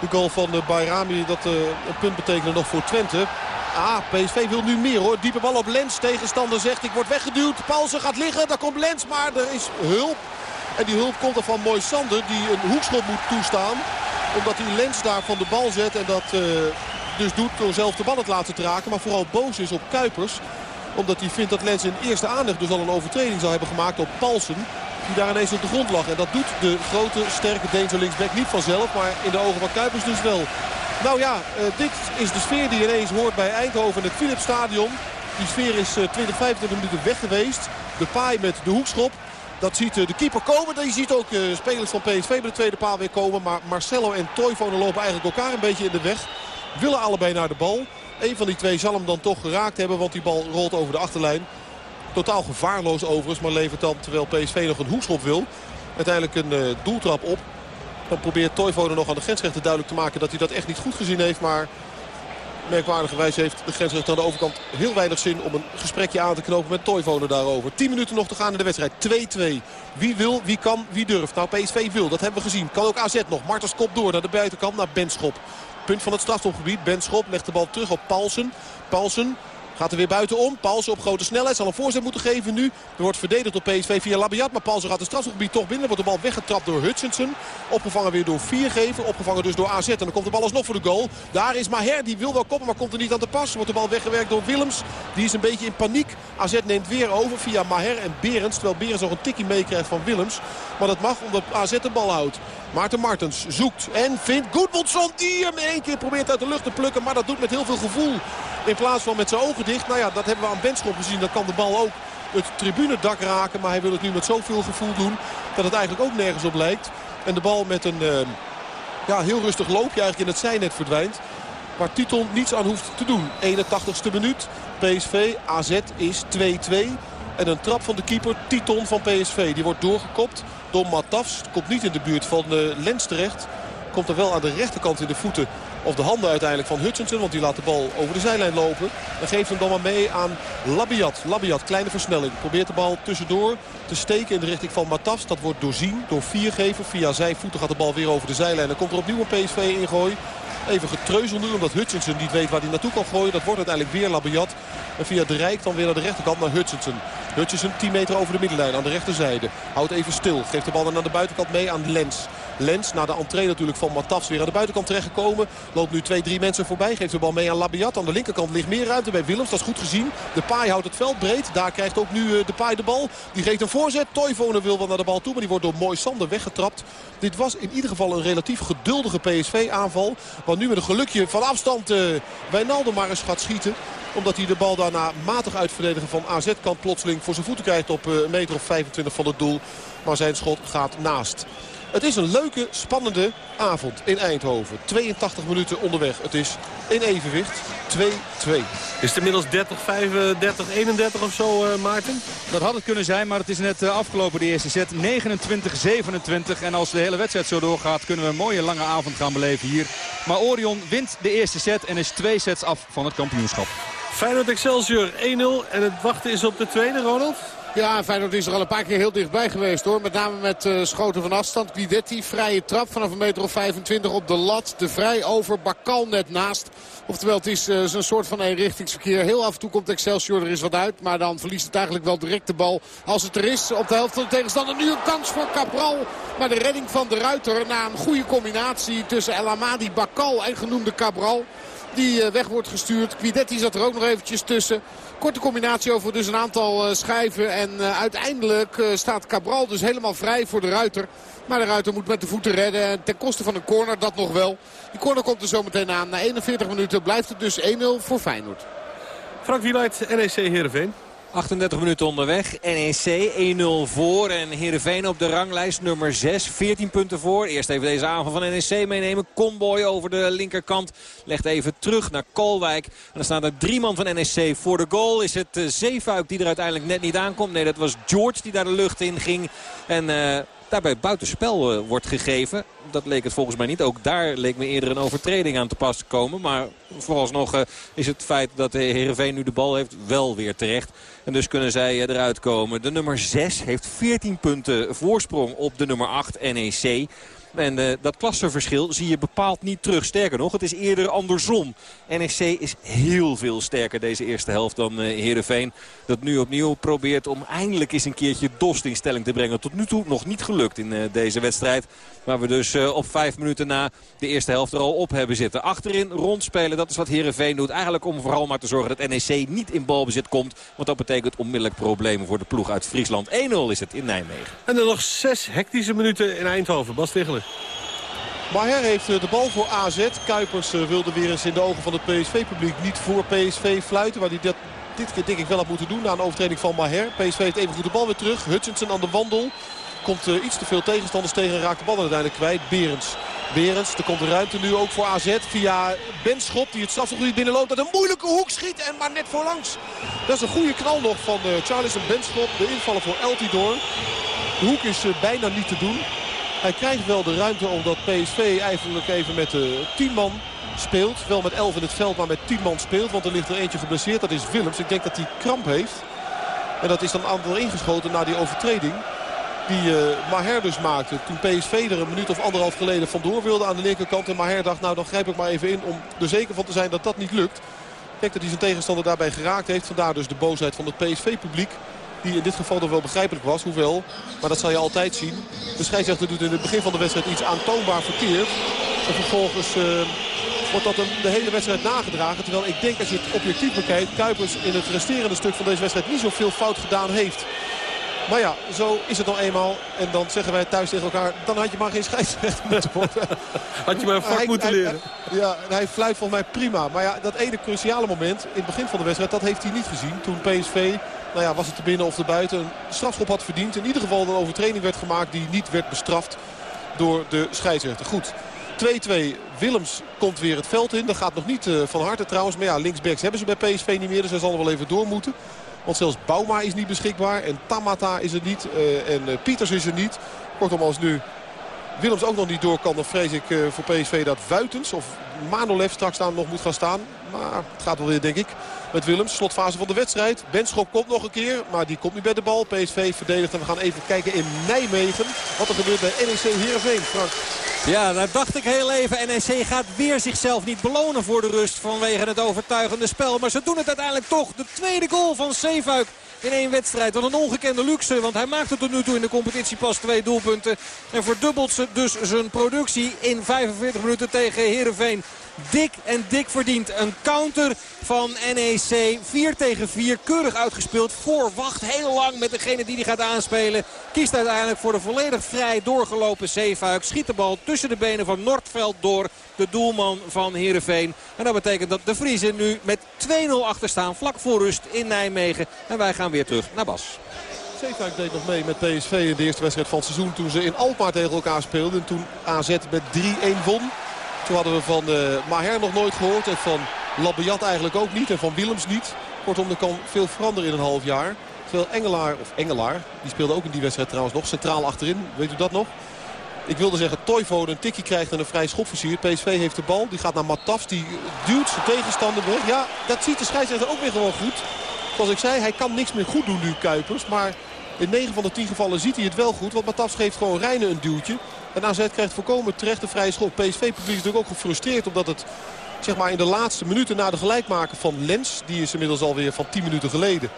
[SPEAKER 7] De goal van uh, Bayrami, dat uh, een punt betekende nog voor Twente. Ah, PSV wil nu meer hoor. Diepe bal op Lens. Tegenstander zegt ik word weggeduwd. Paulsen gaat liggen. Daar komt Lens. Maar er is hulp. En die hulp komt er van Mooi Sander. Die een hoekschop moet toestaan. Omdat hij Lens daar van de bal zet. En dat uh, dus doet door zelf de bal het laten te raken. Maar vooral boos is op Kuipers. Omdat hij vindt dat Lens in eerste aanleg dus al een overtreding zou hebben gemaakt op Paulsen. Die daar ineens op de grond lag. En dat doet de grote, sterke Deense linksback niet vanzelf. Maar in de ogen van Kuipers dus wel. Nou ja, uh, dit is de sfeer die ineens hoort bij Eindhoven in het Philipsstadion. Die sfeer is uh, 20, 25 minuten weg geweest. De paai met de hoekschop. Dat ziet uh, de keeper komen. Die ziet ook spelers van PSV bij de tweede paal weer komen. Maar Marcelo en Toivonen lopen eigenlijk elkaar een beetje in de weg. Willen allebei naar de bal. Eén van die twee zal hem dan toch geraakt hebben. Want die bal rolt over de achterlijn. Totaal gevaarloos overigens. Maar levert dan, terwijl PSV nog een hoekschop wil, uiteindelijk een doeltrap op. Dan probeert Toivonen nog aan de grensrechter duidelijk te maken dat hij dat echt niet goed gezien heeft. Maar merkwaardigerwijs heeft de grensrechter aan de overkant heel weinig zin om een gesprekje aan te knopen met Toivonen daarover. 10 minuten nog te gaan in de wedstrijd. 2-2. Wie wil, wie kan, wie durft. Nou PSV wil, dat hebben we gezien. Kan ook AZ nog. Martens kop door naar de buitenkant naar Benschop. Punt van het strafstopgebied. Benschop legt de bal terug op Paulsen. Paulsen Gaat er weer buitenom. Paulsen op grote snelheid. Zal een voorzet moeten geven nu. Er wordt verdedigd door PSV via Labiat. Maar Paulsen gaat het strafgebied toch binnen. Wordt de bal weggetrapt door Hutchinson. Opgevangen weer door Viergever. Opgevangen dus door AZ. En dan komt de bal alsnog voor de goal. Daar is Maher. Die wil wel koppen maar komt er niet aan de pas. Wordt de bal weggewerkt door Willems. Die is een beetje in paniek. AZ neemt weer over via Maher en Berends. Terwijl Berends nog een tikkie meekrijgt van Willems. Maar dat mag omdat AZ de bal houdt. Maarten Martens zoekt en vindt Goedmundsson die hem één keer probeert uit de lucht te plukken. Maar dat doet met heel veel gevoel. In plaats van met zijn ogen dicht. Nou ja, dat hebben we aan Benschop gezien. Dan kan de bal ook het tribunedak raken. Maar hij wil het nu met zoveel gevoel doen dat het eigenlijk ook nergens op lijkt. En de bal met een uh, ja, heel rustig loopje eigenlijk in het zijnet verdwijnt. Waar Titon niets aan hoeft te doen. 81ste minuut. PSV, AZ is 2-2. En een trap van de keeper Titon van PSV. Die wordt doorgekopt door Matafs. Komt niet in de buurt van de Lens terecht. Komt er wel aan de rechterkant in de voeten of de handen uiteindelijk van Hutchinson. Want die laat de bal over de zijlijn lopen. En geeft hem dan maar mee aan Labiat. Labiat, kleine versnelling. Probeert de bal tussendoor te steken in de richting van Matafs. Dat wordt doorzien door Viergever. Via zijn voeten gaat de bal weer over de zijlijn. Dan komt er opnieuw een PSV ingooi. Even getreuzel nu omdat Hutchinson niet weet waar hij naartoe kan gooien. Dat wordt uiteindelijk weer Labiat. En via de Rijk dan weer naar de rechterkant naar Hutchinson. Hutchinson 10 meter over de middenlijn aan de rechterzijde. Houdt even stil. Geeft de bal dan aan de buitenkant mee aan Lens. Lens na de entree natuurlijk van Matafs weer aan de buitenkant terechtgekomen. Loopt nu twee, drie mensen voorbij. Geeft de bal mee aan Labiat. Aan de linkerkant ligt meer ruimte bij Willems. Dat is goed gezien. De paai houdt het veld breed. Daar krijgt ook nu de paai de bal. Die geeft een voorzet. Toivonen wil wel naar de bal toe. Maar die wordt door Mooi Sander weggetrapt. Dit was in ieder geval een relatief geduldige PSV-aanval. Wat nu met een gelukje van afstand uh, Wijnaldum maar eens gaat schieten omdat hij de bal daarna matig uitverdedigen van AZ kan plotseling voor zijn voeten krijgt op een meter of 25 van het doel. Maar zijn schot gaat naast. Het is een leuke, spannende avond in Eindhoven. 82 minuten onderweg. Het is in evenwicht 2-2.
[SPEAKER 5] Is het inmiddels 30, 35, 31 of zo, uh, Maarten?
[SPEAKER 9] Dat had het kunnen zijn, maar het is net uh, afgelopen de eerste set. 29-27. En als de hele wedstrijd zo doorgaat, kunnen we een mooie lange avond gaan beleven hier. Maar Orion wint de eerste set en is twee sets af van het kampioenschap.
[SPEAKER 5] Feyenoord Excelsior 1-0 en het wachten is op de tweede, Ronald?
[SPEAKER 8] Ja, Feyenoord is er al een paar keer heel dichtbij geweest hoor. Met name met uh, schoten van afstand. Guidetti, vrije trap vanaf een meter of 25 op de lat. De vrij over, Bakal net naast. Oftewel, het is uh, zo'n soort van eenrichtingsverkeer. Heel af en toe komt Excelsior er eens wat uit. Maar dan verliest het eigenlijk wel direct de bal. Als het er is, op de helft van de tegenstander. Nu een kans voor Cabral. Maar de redding van de Ruiter na een goede combinatie tussen El Amadi, Bakal en genoemde Cabral. Die uh, weg wordt gestuurd. Guidetti zat er ook nog eventjes tussen. Korte combinatie over dus een aantal uh, schijven. En uh, uiteindelijk staat Cabral dus helemaal vrij voor de Ruiter. Maar de Ruiter moet met de voeten redden. En ten koste van een corner, dat nog wel. Die corner komt er zo meteen aan. Na 41 minuten blijft het dus 1-0 voor Feyenoord.
[SPEAKER 5] Frank Wieluid, NEC Heerenveen.
[SPEAKER 6] 38 minuten onderweg. NEC 1-0 voor. En Heerenveen op de ranglijst nummer 6. 14 punten voor. Eerst even deze aanval van NEC meenemen. Comboy over de linkerkant. Legt even terug naar Kolwijk. En dan staan er drie man van NEC voor de goal. Is het uh, Zeefuik die er uiteindelijk net niet aankomt? Nee, dat was George die daar de lucht in ging. En... Uh, daarbij buitenspel uh, wordt gegeven. Dat leek het volgens mij niet. Ook daar leek me eerder een overtreding aan te pas te komen. Maar vooralsnog uh, is het feit dat Heerenveen nu de bal heeft wel weer terecht. En dus kunnen zij uh, eruit komen. De nummer 6 heeft 14 punten voorsprong op de nummer 8 NEC. En uh, dat klassenverschil zie je bepaald niet terug. Sterker nog, het is eerder andersom. NEC is heel veel sterker deze eerste helft dan uh, Heerenveen. Dat nu opnieuw probeert om eindelijk eens een keertje Dost in stelling te brengen. Tot nu toe nog niet gelukt in uh, deze wedstrijd. Waar we dus op vijf minuten na de eerste helft er al op hebben zitten. Achterin rondspelen, dat is wat Heerenveen doet. Eigenlijk om vooral maar te zorgen dat NEC niet in balbezit komt. Want dat betekent onmiddellijk problemen voor de ploeg uit Friesland. 1-0 is het in Nijmegen.
[SPEAKER 5] En dan nog zes hectische minuten in Eindhoven. Bas
[SPEAKER 7] Maher heeft de bal voor AZ. Kuipers wilde weer eens in de ogen van het PSV-publiek niet voor PSV fluiten. Waar hij dat dit keer denk ik wel had moeten doen na een overtreding van Maher. PSV heeft even goed de bal weer terug. Hutchinson aan de wandel. Komt uh, iets te veel tegenstanders tegen en raakt de bal uiteindelijk kwijt. Berends. Berends, er komt de ruimte nu ook voor AZ via Benschop die het strafgebied binnenloopt. Dat een moeilijke hoek schiet en maar net voorlangs. Dat is een goede knal nog van Charles en Benschop. De invallen voor Eltidoor. De hoek is bijna niet te doen. Hij krijgt wel de ruimte omdat PSV eigenlijk even met de 10 man speelt. Wel met 11 in het veld, maar met 10 man speelt. Want er ligt er eentje geblesseerd. Dat is Willems. Ik denk dat hij kramp heeft. En dat is dan aantal ingeschoten na die overtreding. Die uh, Maher dus maakte. Toen PSV er een minuut of anderhalf geleden vandoor wilde aan de linkerkant. En Maher dacht, nou dan grijp ik maar even in om er zeker van te zijn dat dat niet lukt. Kijk dat hij zijn tegenstander daarbij geraakt heeft. Vandaar dus de boosheid van het PSV-publiek. Die in dit geval nog wel begrijpelijk was. Hoewel, maar dat zal je altijd zien. De scheidsrechter doet in het begin van de wedstrijd iets aantoonbaar verkeerd. En vervolgens uh, wordt dat de hele wedstrijd nagedragen. Terwijl ik denk als je het objectief bekijkt... Kuipers in het resterende stuk van deze wedstrijd niet zoveel fout gedaan heeft. Maar ja, zo is het nou eenmaal. En dan zeggen wij thuis tegen elkaar... dan had je maar geen scheidsrechter moeten worden.
[SPEAKER 5] had je maar een vak moeten leren.
[SPEAKER 7] Hij, ja, hij fluit volgens mij prima. Maar ja, dat ene cruciale moment in het begin van de wedstrijd... dat heeft hij niet gezien. Toen PSV, nou ja, was het te binnen of te buiten... een strafschop had verdiend. In ieder geval een overtreding werd gemaakt... die niet werd bestraft door de scheidsrechter. Goed. 2-2. Willems komt weer het veld in. Dat gaat nog niet uh, van harte trouwens. Maar ja, linksbacks hebben ze bij PSV niet meer. Dus hij zal er wel even door moeten. Want zelfs Bauma is niet beschikbaar. En Tamata is er niet. Uh, en uh, Pieters is er niet. Kortom, als nu Willems ook nog niet door kan... dan vrees ik voor PSV dat Wuitens of Manolev straks staan nog moet gaan staan. Maar het gaat wel weer, denk ik, met Willems. Slotfase van de wedstrijd. Benschop komt nog een keer, maar die komt niet bij de bal. PSV verdedigt en we gaan even kijken in Nijmegen. Wat er gebeurt bij NEC Heerenveen, Frank.
[SPEAKER 6] Ja, daar dacht ik heel even. NEC gaat weer zichzelf niet belonen voor de rust vanwege het overtuigende spel. Maar ze doen het uiteindelijk toch. De tweede goal van Zeefuik in één wedstrijd. Wat een ongekende luxe, want hij maakte tot nu toe in de competitie pas twee doelpunten. En verdubbelt ze dus zijn productie in 45 minuten tegen Heerenveen. Dik en dik verdiend. Een counter van NEC. 4 tegen 4. Keurig uitgespeeld. Voor wacht heel lang met degene die die gaat aanspelen. Kiest uiteindelijk voor de volledig vrij doorgelopen Zeefuik. Schiet de bal tussen de benen van Noordveld door. De doelman van Heerenveen. En dat betekent dat de Vriezen nu met 2-0 achter staan. Vlak voor rust in Nijmegen. En wij gaan weer terug naar Bas.
[SPEAKER 7] Zeefuik deed nog mee met PSV in de eerste wedstrijd van het seizoen. Toen ze in Alkmaar tegen elkaar speelden. En toen AZ met 3-1 won. Toen hadden we van uh, Maher nog nooit gehoord. En van Labiat eigenlijk ook niet. En van Willems niet. Kortom, er kan veel veranderen in een half jaar. Terwijl Engelaar, of Engelaar, die speelde ook in die wedstrijd trouwens nog. Centraal achterin, weet u dat nog? Ik wilde zeggen, Toivonen een tikje krijgt en een vrij schop versiert. PSV heeft de bal, die gaat naar Matafs, die duwt zijn tegenstander weg. Ja, dat ziet de scheidsrechter ook weer gewoon goed. Zoals ik zei, hij kan niks meer goed doen nu Kuipers. Maar in 9 van de 10 gevallen ziet hij het wel goed. Want Matafs geeft gewoon Rijnen een duwtje. En AZ krijgt voorkomen terecht een vrije schop. PSV-publiek is natuurlijk ook gefrustreerd omdat het zeg maar, in de laatste minuten na de gelijkmaker van Lens... die is inmiddels alweer van 10 minuten geleden...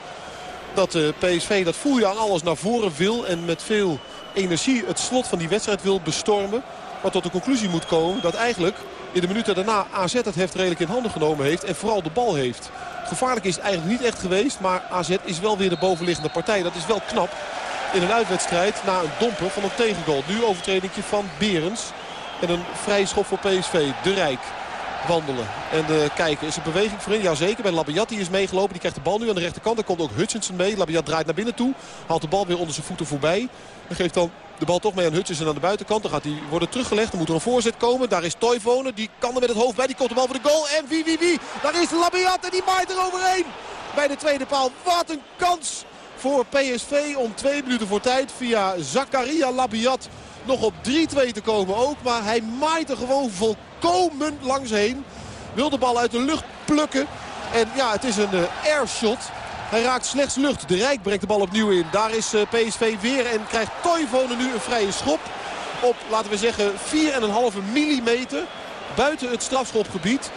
[SPEAKER 7] dat uh, PSV, dat voel je aan alles, naar voren wil... en met veel energie het slot van die wedstrijd wil bestormen. Maar tot de conclusie moet komen dat eigenlijk in de minuten daarna AZ het heft redelijk in handen genomen heeft. En vooral de bal heeft. Gevaarlijk is het eigenlijk niet echt geweest. Maar AZ is wel weer de bovenliggende partij. Dat is wel knap in een uitwedstrijd na een domper van een tegengoal. Nu overtreding van Berens. En een vrije schop voor PSV. De Rijk wandelen. En uh, kijken, is er beweging voorin? Jazeker, bij Labiat die is meegelopen. Die krijgt de bal nu aan de rechterkant. Er komt ook Hutchinson mee. Labiat draait naar binnen toe. Haalt de bal weer onder zijn voeten voorbij. En geeft dan de bal toch mee aan Hutchinson aan de buitenkant. Dan gaat hij worden teruggelegd. Dan moet er een voorzet komen. Daar is Toivonen. Die kan er met het hoofd bij. Die komt de bal voor de goal. En wie, wie, wie? Daar is Labiat en die maait er overheen. Bij de tweede paal. Wat een kans voor PSV om twee minuten voor tijd via Zakaria Labiat nog op 3-2 te komen ook. Maar hij maait er gewoon volkomen langs heen. Wil de bal uit de lucht plukken. En ja, het is een uh, airshot. Hij raakt slechts lucht. De Rijk brengt de bal opnieuw in. Daar is uh, PSV weer en krijgt Toivonen nu een vrije schop. Op, laten we zeggen, 4,5 millimeter buiten het strafschopgebied.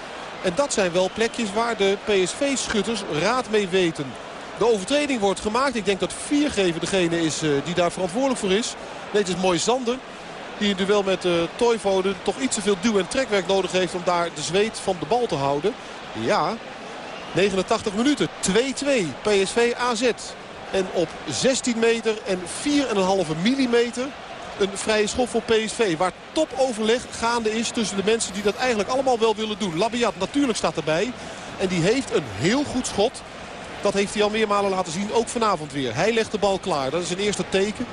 [SPEAKER 7] En dat zijn wel plekjes waar de PSV-schutters raad mee weten. De overtreding wordt gemaakt. Ik denk dat Viergever degene is uh, die daar verantwoordelijk voor is. Nee, het is mooi Zander. Die in duel met uh, toch iets te veel duw- en trekwerk nodig heeft om daar de zweet van de bal te houden. Ja, 89 minuten. 2-2. PSV AZ. En op 16 meter en 4,5 millimeter een vrije schop voor PSV. Waar topoverleg gaande is tussen de mensen die dat eigenlijk allemaal wel willen doen. Labiat natuurlijk staat erbij. En die heeft een heel goed schot. Dat heeft hij al meermalen laten zien. Ook vanavond weer. Hij legt de bal klaar. Dat is een eerste teken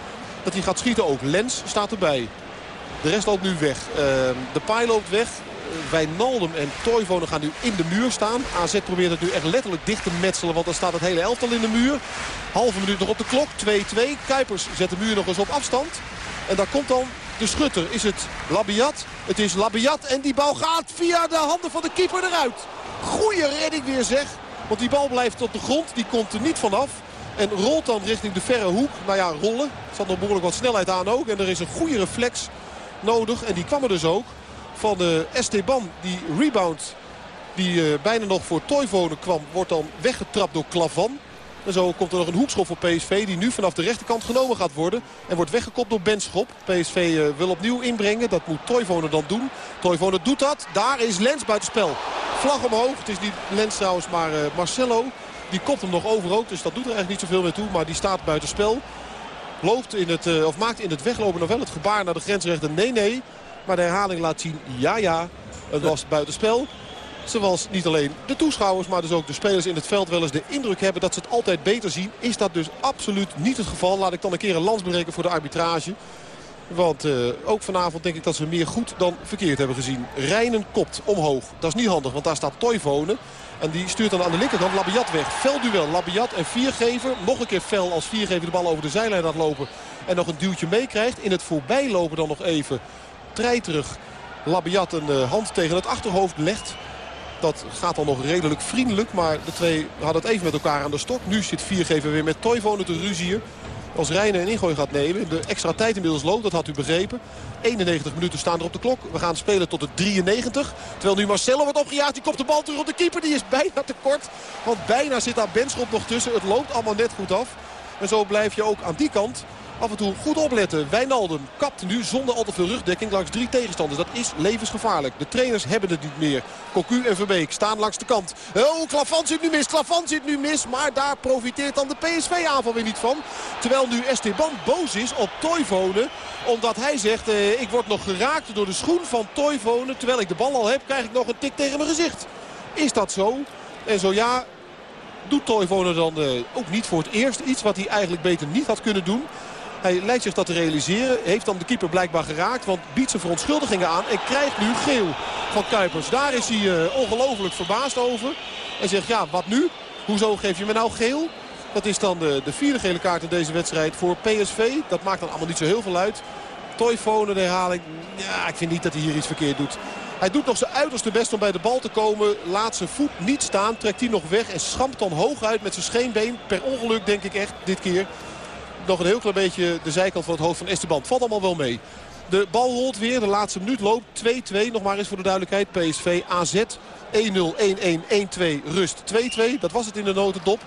[SPEAKER 7] dat hij gaat schieten ook. Lens staat erbij. De rest loopt nu weg. Uh, de paai loopt weg. Wijnaldum en Toivonen gaan nu in de muur staan. AZ probeert het nu echt letterlijk dicht te metselen. Want dan staat het hele elftal in de muur. Halve minuut nog op de klok. 2-2. Kuipers zet de muur nog eens op afstand. En daar komt dan de schutter. Is het Labiat? Het is Labiat. En die bal gaat via de handen van de keeper eruit. Goeie redding weer zeg. Want die bal blijft op de grond. Die komt er niet vanaf. En rolt dan richting de verre hoek. Nou ja, rollen. Er zat nog behoorlijk wat snelheid aan ook. En er is een goede reflex nodig. En die kwam er dus ook van de Esteban. Die rebound Die bijna nog voor Toivonen kwam. Wordt dan weggetrapt door Klavan. En zo komt er nog een hoekschop voor PSV die nu vanaf de rechterkant genomen gaat worden. En wordt weggekopt door Benschop. PSV wil opnieuw inbrengen. Dat moet Toivonen dan doen. Toivonen doet dat. Daar is Lens buitenspel. Vlag omhoog. Het is niet Lens trouwens, maar Marcelo. Die kopt hem nog over ook. Dus dat doet er eigenlijk niet zoveel meer toe. Maar die staat buitenspel loopt in het, uh, of maakt in het weglopen nog wel het gebaar naar de grensrechter. Nee, nee. Maar de herhaling laat zien, ja, ja, het was buitenspel. Zoals niet alleen de toeschouwers, maar dus ook de spelers in het veld wel eens de indruk hebben dat ze het altijd beter zien. Is dat dus absoluut niet het geval. Laat ik dan een keer een lans berekenen voor de arbitrage. Want uh, ook vanavond denk ik dat ze meer goed dan verkeerd hebben gezien. Rijnen kopt omhoog. Dat is niet handig, want daar staat Toivonen. En die stuurt dan aan de linkerkant Labiat weg. Veldduel. Labiat en Viergever. Nog een keer fel als Viergever de bal over de zijlijn laat lopen. En nog een duwtje meekrijgt. In het voorbijlopen dan nog even treiterig Labiat een uh, hand tegen het achterhoofd legt. Dat gaat dan nog redelijk vriendelijk. Maar de twee hadden het even met elkaar aan de stok. Nu zit Viergever weer met Toivonen te ruzien. Als Rijnen een ingooi gaat nemen. De extra tijd inmiddels loopt, dat had u begrepen. 91 minuten staan er op de klok. We gaan spelen tot de 93. Terwijl nu Marcelo wordt opgejaagd. Die komt de bal terug op de keeper. Die is bijna te kort. Want bijna zit daar Benschop nog tussen. Het loopt allemaal net goed af. En zo blijf je ook aan die kant af en toe goed opletten. Wijnaldum kapt nu zonder al te veel rugdekking langs drie tegenstanders. Dat is levensgevaarlijk. De trainers hebben het niet meer. Cocu en Verbeek staan langs de kant. Oh, Klavan zit nu mis. Klavan zit nu mis. Maar daar profiteert dan de PSV-aanval weer niet van. Terwijl nu Esteban boos is op Toivonen. Omdat hij zegt, eh, ik word nog geraakt door de schoen van Toivonen. Terwijl ik de bal al heb, krijg ik nog een tik tegen mijn gezicht. Is dat zo? En zo ja, doet Toivonen dan eh, ook niet voor het eerst iets wat hij eigenlijk beter niet had kunnen doen. Hij lijkt zich dat te realiseren. Heeft dan de keeper blijkbaar geraakt. Want biedt zijn verontschuldigingen aan. En krijgt nu geel van Kuipers. Daar is hij uh, ongelooflijk verbaasd over. En zegt ja wat nu? Hoezo geef je me nou geel? Dat is dan de, de vierde gele kaart in deze wedstrijd voor PSV. Dat maakt dan allemaal niet zo heel veel uit. Toyfonen de herhaling. Ja, ik vind niet dat hij hier iets verkeerd doet. Hij doet nog zijn uiterste best om bij de bal te komen. Laat zijn voet niet staan. Trekt hij nog weg en schampt dan hoog uit met zijn scheenbeen. Per ongeluk denk ik echt dit keer nog een heel klein beetje de zijkant van het hoofd van Esteban. Valt allemaal wel mee. De bal rolt weer. De laatste minuut loopt 2-2. Nog maar eens voor de duidelijkheid. PSV AZ 1-0, 1-1, 1-2, rust 2-2. Dat was het in de notendop.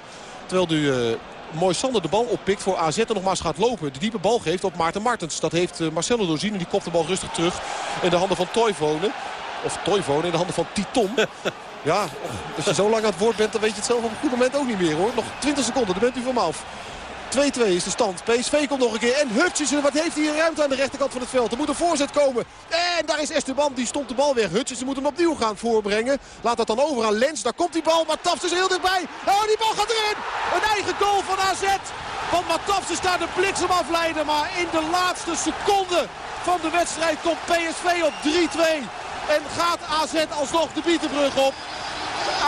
[SPEAKER 7] Terwijl nu uh, Mooi Sander de bal oppikt voor AZ en nog maar eens gaat lopen. De diepe bal geeft op Maarten Martens. Dat heeft uh, Marcelo doorzien en die kopt de bal rustig terug in de handen van Toivonen. Of Toivonen in de handen van Titon. ja, als je zo lang aan het woord bent dan weet je het zelf op een goed moment ook niet meer hoor. Nog 20 seconden, dan bent u van me af. 2-2 is de stand. PSV komt nog een keer. En Hutchinson, wat heeft hij ruimte aan de rechterkant van het veld. Er moet een voorzet komen. En daar is Esteban, die stond de bal weg. Hutchinson moet hem opnieuw gaan voorbrengen. Laat dat dan over aan Lens. Daar komt die bal. Matafs is heel dichtbij. Oh, die bal gaat erin. Een eigen goal van AZ. Want Matafs staat de bliksem afleiden. Maar in de laatste seconde van de wedstrijd komt PSV op 3-2. En gaat AZ alsnog de Bietenbrug op.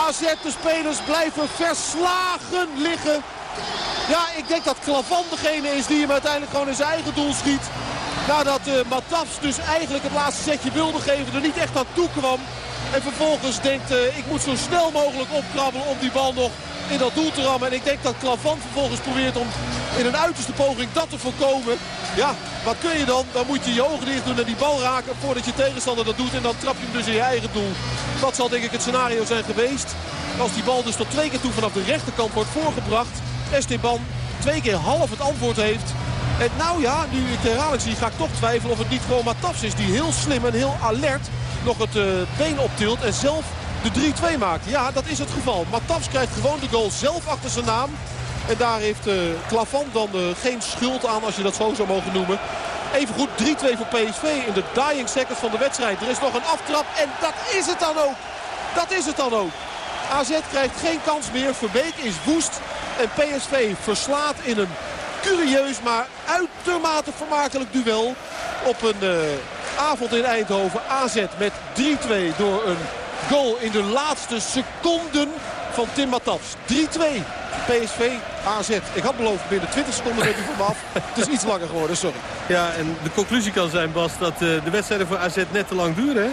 [SPEAKER 7] AZ, de spelers blijven verslagen liggen. Ja, ik denk dat Klavan degene is die hem uiteindelijk gewoon in zijn eigen doel schiet. Nadat uh, dus eigenlijk het laatste setje wilde geven, er niet echt aan toe kwam. En vervolgens denkt, uh, ik moet zo snel mogelijk opkrabbelen om die bal nog in dat doel te rammen. En ik denk dat Klavan vervolgens probeert om in een uiterste poging dat te voorkomen. Ja, wat kun je dan? Dan moet je je ogen dicht doen en die bal raken voordat je tegenstander dat doet. En dan trap je hem dus in je eigen doel. Dat zal denk ik het scenario zijn geweest. Als die bal dus tot twee keer toe vanaf de rechterkant wordt voorgebracht. Esteban twee keer half het antwoord heeft. En nou ja, nu de herhaling zie, ga ik toch twijfelen of het niet gewoon Matafs is. Die heel slim en heel alert nog het uh, been optilt en zelf de 3-2 maakt. Ja, dat is het geval. Matafs krijgt gewoon de goal zelf achter zijn naam. En daar heeft uh, Klavan dan uh, geen schuld aan, als je dat zo zou mogen noemen. Even goed 3-2 voor PSV in de dying seconds van de wedstrijd. Er is nog een aftrap en dat is het dan ook. Dat is het dan ook. AZ krijgt geen kans meer. Verbeek is woest. En PSV verslaat in een curieus, maar uitermate vermakelijk duel. Op een uh, avond in Eindhoven. AZ met 3-2 door een goal in de laatste seconden van Tim Matafs. 3-2. PSV, AZ. Ik had beloofd binnen 20 seconden bent u van me af. Het is iets langer geworden, sorry.
[SPEAKER 5] Ja, en de conclusie kan zijn, Bas, dat uh, de wedstrijden voor AZ net te lang duren, hè?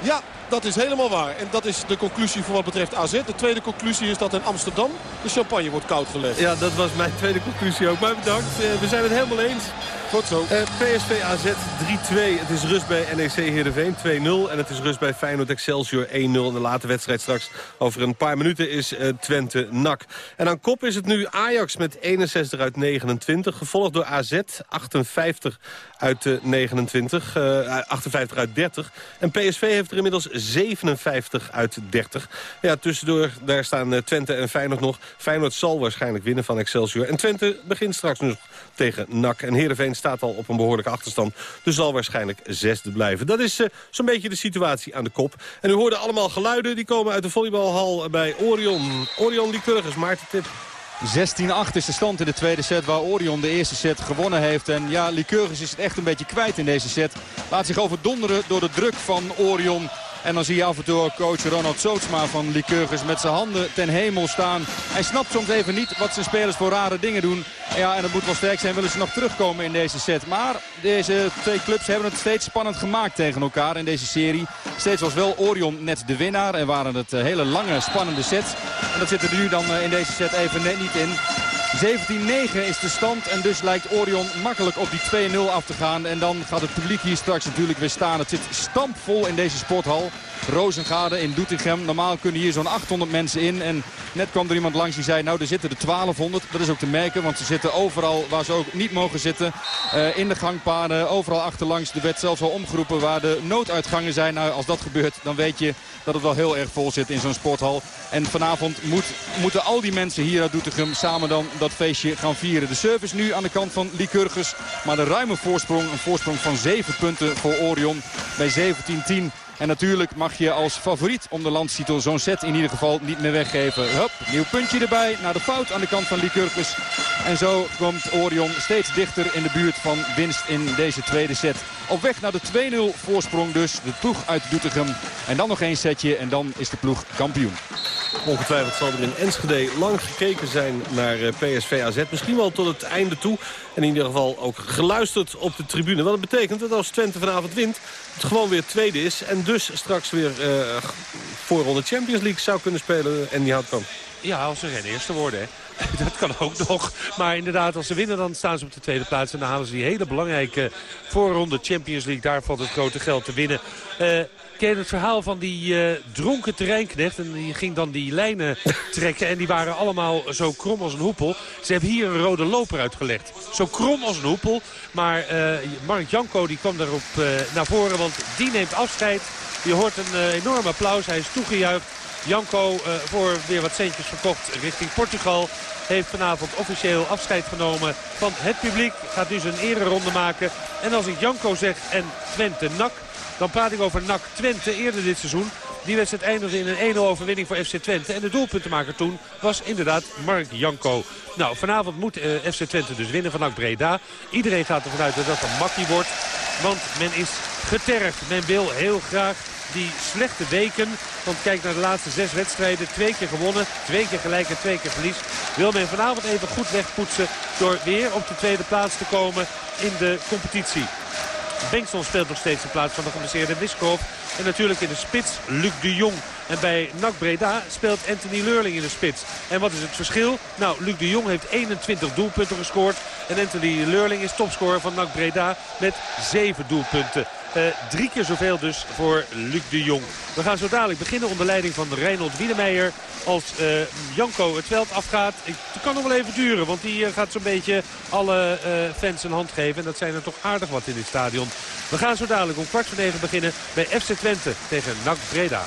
[SPEAKER 7] Ja, dat is helemaal waar. En dat is de conclusie voor wat betreft AZ. De tweede conclusie is dat in Amsterdam de champagne wordt koud gelegd.
[SPEAKER 5] Ja, dat was mijn tweede conclusie ook. Maar bedankt. Eh, we zijn het helemaal eens.
[SPEAKER 7] Goed zo.
[SPEAKER 5] Uh, PSV AZ 3-2. Het is rust bij NEC Heerenveen 2-0. En het is rust bij Feyenoord Excelsior 1-0. En de late wedstrijd straks over een paar minuten is uh, Twente NAC. En aan kop is het nu Ajax met 61 uit 29. Gevolgd door AZ 58 uit 29. Uh, 58 uit 30. En PSV heeft er inmiddels 57 uit 30. Ja, tussendoor daar staan Twente en Feyenoord nog. Feyenoord zal waarschijnlijk winnen van Excelsior. En Twente begint straks nog tegen NAC. En Heerenveen staat al op een behoorlijke achterstand. Dus zal waarschijnlijk zesde blijven. Dat is uh, zo'n beetje de situatie aan de kop. En u hoorde allemaal geluiden. Die komen uit de volleybalhal bij Orion. Orion Lycurgus, Maarten Tip.
[SPEAKER 9] 16-8 is de stand in de tweede set waar Orion de eerste set gewonnen heeft. En ja, Lycurgus is het echt een beetje kwijt in deze set. Laat zich overdonderen door de druk van Orion. En dan zie je af en toe coach Ronald Sootsma van Lycurgus met zijn handen ten hemel staan. Hij snapt soms even niet wat zijn spelers voor rare dingen doen. Ja, en dat moet wel sterk zijn, willen ze nog terugkomen in deze set. Maar deze twee clubs hebben het steeds spannend gemaakt tegen elkaar in deze serie. Steeds was wel Orion net de winnaar en waren het eh, hele lange spannende sets. En dat zit er nu dan eh, in deze set even net niet in. 17-9 is de stand en dus lijkt Orion makkelijk op die 2-0 af te gaan. En dan gaat het publiek hier straks natuurlijk weer staan. Het zit stampvol in deze sporthal. Rozengade in Doetinchem. Normaal kunnen hier zo'n 800 mensen in. En net kwam er iemand langs die zei, nou er zitten er 1200. Dat is ook te merken, want ze zitten overal waar ze ook niet mogen zitten. Uh, in de gangpaden, overal achterlangs. Er werd zelfs al omgeroepen waar de nooduitgangen zijn. Nou, als dat gebeurt, dan weet je dat het wel heel erg vol zit in zo'n sporthal. En vanavond moet, moeten al die mensen hier uit Doetinchem samen dan dat feestje gaan vieren. De service nu aan de kant van Lycurgus. Maar de ruime voorsprong, een voorsprong van 7 punten voor Orion bij 17-10. En natuurlijk mag je als favoriet om de landstitel zo'n set in ieder geval niet meer weggeven. Hup, nieuw puntje erbij naar de fout aan de kant van Lycurgus. En zo komt Orion steeds dichter in de buurt van winst in deze tweede set. Op weg naar de 2-0 voorsprong dus. De ploeg uit Doetinchem. En dan nog één setje en dan is de ploeg kampioen.
[SPEAKER 5] Ongetwijfeld zal er in Enschede lang gekeken zijn naar eh, PSV AZ. Misschien wel tot het einde toe. En in ieder geval ook geluisterd op de tribune. Wat dat betekent dat als Twente vanavond wint... het gewoon weer tweede is. En dus straks weer uh, voorronde Champions League zou kunnen spelen. En die houdt kan.
[SPEAKER 10] Ja, als ze geen eerste worden. Hè. Dat kan ook nog. Maar inderdaad, als ze winnen dan staan ze op de tweede plaats. En dan halen ze die hele belangrijke voorronde Champions League. Daar valt het grote geld te winnen. Uh, ken het verhaal van die uh, dronken terreinknecht. En die ging dan die lijnen trekken. En die waren allemaal zo krom als een hoepel. Ze hebben hier een rode loper uitgelegd. Zo krom als een hoepel. Maar uh, Mark Janko die kwam daarop uh, naar voren. Want die neemt afscheid. Je hoort een enorm applaus. Hij is toegejuicht. Janko voor weer wat centjes verkocht richting Portugal heeft vanavond officieel afscheid genomen van het publiek. Gaat nu zijn ereronde maken. En als ik Janko zeg en Twente nak, dan praat ik over NAC Twente eerder dit seizoen. Die wedstrijd eindigde in een 1-0 overwinning voor FC Twente. En de doelpuntenmaker toen was inderdaad Mark Janko. Nou, vanavond moet uh, FC Twente dus winnen van NAC Breda. Iedereen gaat ervan uit dat dat een makkie wordt. Want men is getergd. Men wil heel graag die slechte weken. Want kijk naar de laatste zes wedstrijden. Twee keer gewonnen, twee keer gelijk en twee keer verlies. Wil men vanavond even goed wegpoetsen door weer op de tweede plaats te komen in de competitie. Bengtson speelt nog steeds in plaats van de geblesseerde Wiskov. En natuurlijk in de spits Luc de Jong. En bij NAC Breda speelt Anthony Leurling in de spits. En wat is het verschil? Nou, Luc de Jong heeft 21 doelpunten gescoord. En Anthony Leurling is topscorer van NAC Breda met 7 doelpunten. Uh, drie keer zoveel dus voor Luc de Jong. We gaan zo dadelijk beginnen onder leiding van Reinhold Wiedemeijer. Als uh, Janko het veld afgaat. Het kan nog wel even duren. Want die uh, gaat zo'n beetje alle fans een hand geven. En dat zijn er toch aardig wat in dit stadion. We gaan zo dadelijk om kwart voor negen beginnen bij FC Twente tegen NAC Breda.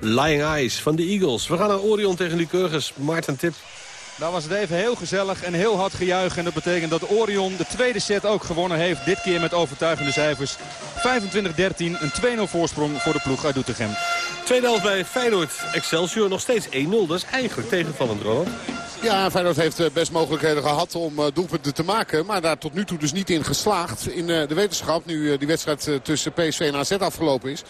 [SPEAKER 11] Lying Eyes
[SPEAKER 5] van de Eagles. We gaan naar Orion tegen Lycurgus. Maarten Tip.
[SPEAKER 9] Nou was het even heel gezellig en heel hard gejuich. En dat betekent dat Orion de tweede set ook gewonnen heeft. Dit keer met overtuigende cijfers. 25-13, een 2-0 voorsprong voor de ploeg uit Doetinchem.
[SPEAKER 5] Tweede helft bij Feyenoord Excelsior. Nog steeds 1-0. Dat is eigenlijk tegenvallend, Roland.
[SPEAKER 8] Ja, Feyenoord heeft eh, best mogelijkheden gehad om eh, doelpunten te maken. Maar daar tot nu toe dus niet in geslaagd. In eh, de wetenschap, nu die wedstrijd tussen PSV en AZ afgelopen is...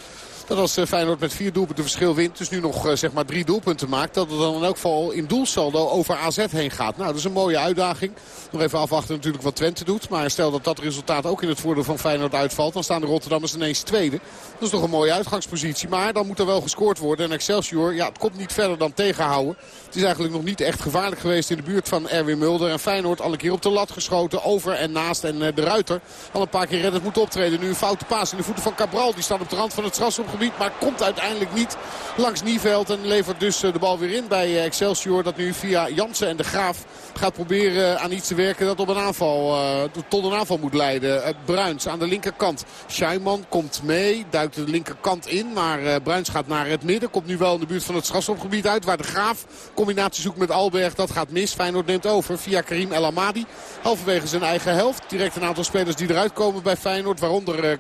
[SPEAKER 8] Dat als eh, Feyenoord met vier doelpunten verschil wint, dus nu nog eh, zeg maar drie doelpunten maakt... dat het dan in elk geval in doelsaldo over AZ heen gaat. Nou, dat is een mooie uitdaging. Nog even afwachten natuurlijk wat Twente doet. Maar stel dat dat resultaat ook in het voordeel van Feyenoord uitvalt... dan staan de Rotterdammers ineens tweede. Dat is toch een mooie uitgangspositie. Maar dan moet er wel gescoord worden. En Excelsior, ja, het komt niet verder dan tegenhouden. Het is eigenlijk nog niet echt gevaarlijk geweest in de buurt van Erwin Mulder. En Feyenoord al een keer op de lat geschoten. Over en naast. En eh, de Ruiter al een paar keer reddend moet optreden. Nu een foute paas in de voeten van Cabral. Die staat op de rand van het strafschopgebied. Maar komt uiteindelijk niet langs Nieveld. En levert dus eh, de bal weer in bij eh, Excelsior. Dat nu via Jansen en de Graaf gaat proberen aan iets te werken dat op een aanval, eh, tot een aanval moet leiden. Eh, Bruins aan de linkerkant. Scheiman komt mee, duikt de linkerkant in. Maar eh, Bruins gaat naar het midden. Komt nu wel in de buurt van het strafschopgebied uit. Waar de Graaf combinatie zoekt met Alberg. Dat gaat mis. Feyenoord neemt over via Karim El Amadi. Halverwege zijn eigen helft. Direct een aantal spelers die eruit komen bij Feyenoord. Waaronder eh, de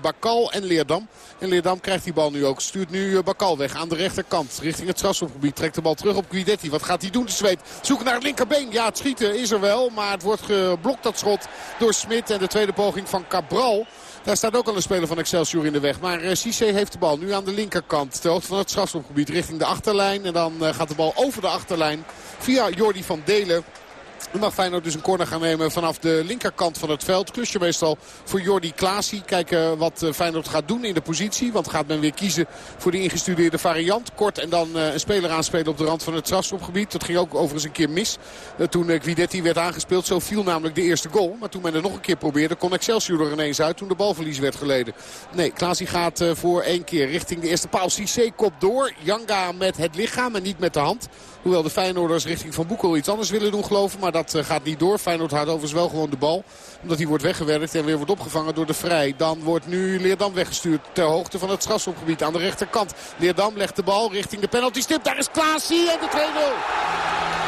[SPEAKER 8] Bakal en Leerdam. En Leerdam krijgt die bal nu ook. Stuurt nu eh, Bakal weg aan de rechterkant. Richting het strafschopgebied. Trekt de bal terug op Guidetti. Wat gaat hij doen? De zweet. Zoeken naar het linkerbeen. Ja, het schieten is er wel. Maar het wordt geblokt dat schot door Smit. En de tweede poging van Cabral. Daar staat ook al een speler van Excelsior in de weg. Maar uh, Cissé heeft de bal nu aan de linkerkant. Ter hoogte van het strafschopgebied richting de achterlijn. En dan uh, gaat de bal over de achterlijn via Jordi van Delen Nu mag Feyenoord dus een corner gaan nemen vanaf de linkerkant van het veld. Klusje meestal voor Jordi Klaasie. Kijken wat eh, Feyenoord gaat doen in de positie. Want gaat men weer kiezen voor die ingestudeerde variant. Kort en dan eh, een speler aanspelen op de rand van het strafschopgebied. Dat ging ook overigens een keer mis. Eh, toen Guidetti werd aangespeeld. Zo viel namelijk de eerste goal. Maar toen men er nog een keer probeerde kon Excelsior er ineens uit. Toen de balverlies werd geleden. Nee, Klaasie gaat voor één keer richting de eerste paal. Cissé kop door. Janga met het lichaam en niet met de hand. Hoewel de Feyenoorders richting Van Boekel iets anders willen doen geloven. Maar dat gaat niet door. Feyenoord houdt overigens wel gewoon de bal. Omdat hij wordt weggewerkt en weer wordt opgevangen door de Vrij. Dan wordt nu Leerdam weggestuurd ter hoogte van het strafschopgebied aan de rechterkant. Leerdam legt de bal richting de penalty stip. Daar is Klaasie en de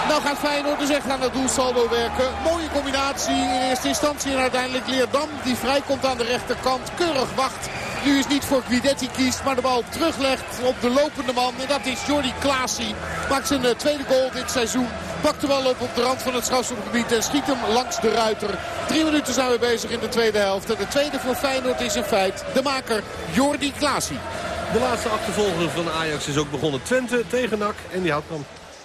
[SPEAKER 8] 2-0. Nou gaat Feyenoord dus echt aan het doelsaldo werken. Mooie combinatie in eerste instantie en uiteindelijk Leerdam. Die vrij komt aan de rechterkant. Keurig wacht. Nu is niet voor Guidetti kiest, maar de bal teruglegt op de lopende man. En dat is Jordi Klaasie. Maakt zijn eh, tweede goal dit seizoen. Pakt de bal op op de rand van het strafschopgebied en schiet hem langs de ruiter. Drie minuten zijn we bezig in de tweede helft. En de tweede voor Feyenoord is in feite de maker Jordi Klaasie.
[SPEAKER 5] De laatste achtervolger van Ajax is ook begonnen. Twente tegen NAC en die houdt dan.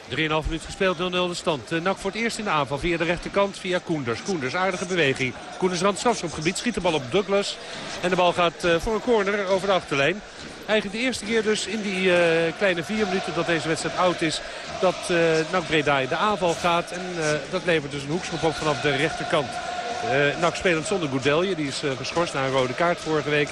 [SPEAKER 10] 3,5 minuut gespeeld, 0-0 de stand. Uh, Nak voor het eerst in de aanval via de rechterkant via Koenders. Koenders, aardige beweging. Koenders rand strafschopgebied, schiet de bal op Douglas. En de bal gaat uh, voor een corner over de achterlijn. Eigenlijk de eerste keer dus in die uh, kleine vier minuten dat deze wedstrijd oud is... dat uh, NAC Breda in de aanval gaat. En dat levert dus een hoekschop op vanaf de rechterkant. NAC spelend zonder Goudelje, die is geschorst na een rode kaart vorige week.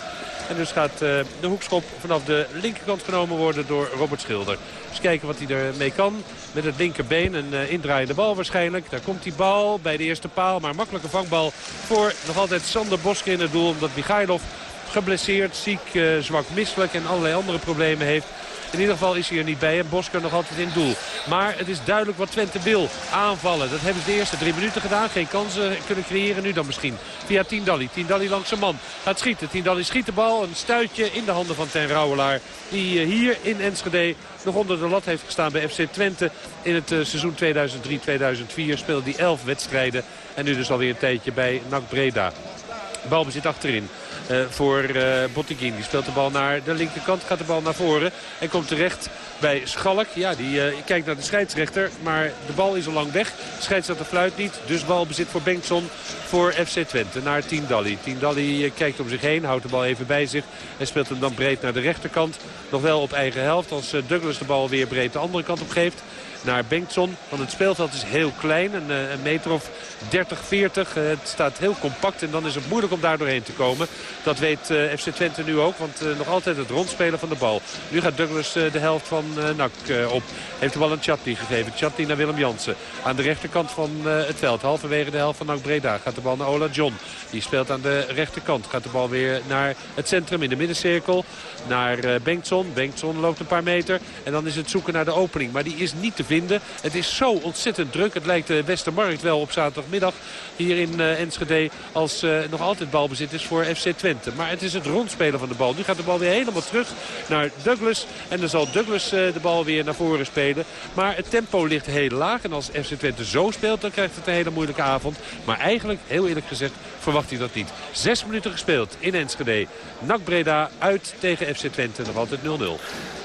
[SPEAKER 10] En dus gaat uh, de hoekschop vanaf de linkerkant genomen worden door Robert Schilder. Dus kijken wat hij ermee kan. Met het linkerbeen een uh, indraaiende bal waarschijnlijk. Daar komt die bal bij de eerste paal. Maar makkelijke vangbal voor nog altijd Sander Boske in het doel. Omdat Michailov geblesseerd, ziek, uh, zwak, misselijk en allerlei andere problemen heeft. In ieder geval is hij er niet bij en Bosker nog altijd in doel. Maar het is duidelijk wat Twente wil. Aanvallen. Dat hebben ze de eerste drie minuten gedaan. Geen kansen kunnen creëren. Nu dan misschien. Via Tiendalli. Tiendalli langs zijn man. Gaat schieten. Tiendalli schiet de bal. Een stuitje in de handen van Ten Rouwelaar. Die hier in Enschede nog onder de lat heeft gestaan bij FC Twente. In het uh, seizoen 2003-2004 speelde hij 11 wedstrijden. En nu dus alweer een tijdje bij NAC Breda. Balbezit achterin. Uh, voor Botteguin. Die speelt de bal naar de linkerkant. Gaat de bal naar voren. En komt terecht bij Schalk. Ja, die uh, kijkt naar de scheidsrechter. Maar de bal is al lang weg. De scheidsrechter fluit niet. Dus balbezit voor Bengtson voor FC Twente. Naar Tiendalli. Tiendalli kijkt om zich heen. Houdt de bal even bij zich. En speelt hem dan breed naar de rechterkant. Nog wel op eigen helft. Als Douglas de bal weer breed de andere kant op geeft naar Bengtson. Want het speelveld is heel klein. Een, een meter of 30, 40. Uh, het staat heel compact en dan is het moeilijk om daar doorheen te komen. Dat weet uh, FC Twente nu ook. Want nog altijd het rondspelen van de bal. Nu gaat Douglas de helft van NAC op. Heeft de bal aan Chatli gegeven. Chatli naar Willem Jansen. Aan de rechterkant van het veld. Halverwege de helft van NAC Breda gaat de bal naar Ola John. Die speelt aan de rechterkant. Gaat de bal weer naar het centrum in de middencirkel. Naar Bengtson. Bengtson loopt een paar meter. En dan is het zoeken naar de opening. Maar die is niet te Het is zo ontzettend druk. Het lijkt de Westermarkt wel op zaterdagmiddag hier in uh, Enschede. Als uh, nog altijd balbezit is voor FC Twente. Maar het is het rondspelen van de bal. Nu gaat de bal weer helemaal terug naar Douglas. En dan zal Douglas uh, de bal weer naar voren spelen. Maar het tempo ligt heel laag. En als FC Twente zo speelt dan krijgt het een hele moeilijke avond. Maar eigenlijk, heel eerlijk gezegd, verwacht hij dat niet. Zes minuten gespeeld in Enschede. NAC Breda uit tegen FC Twente. Nog altijd 0-0.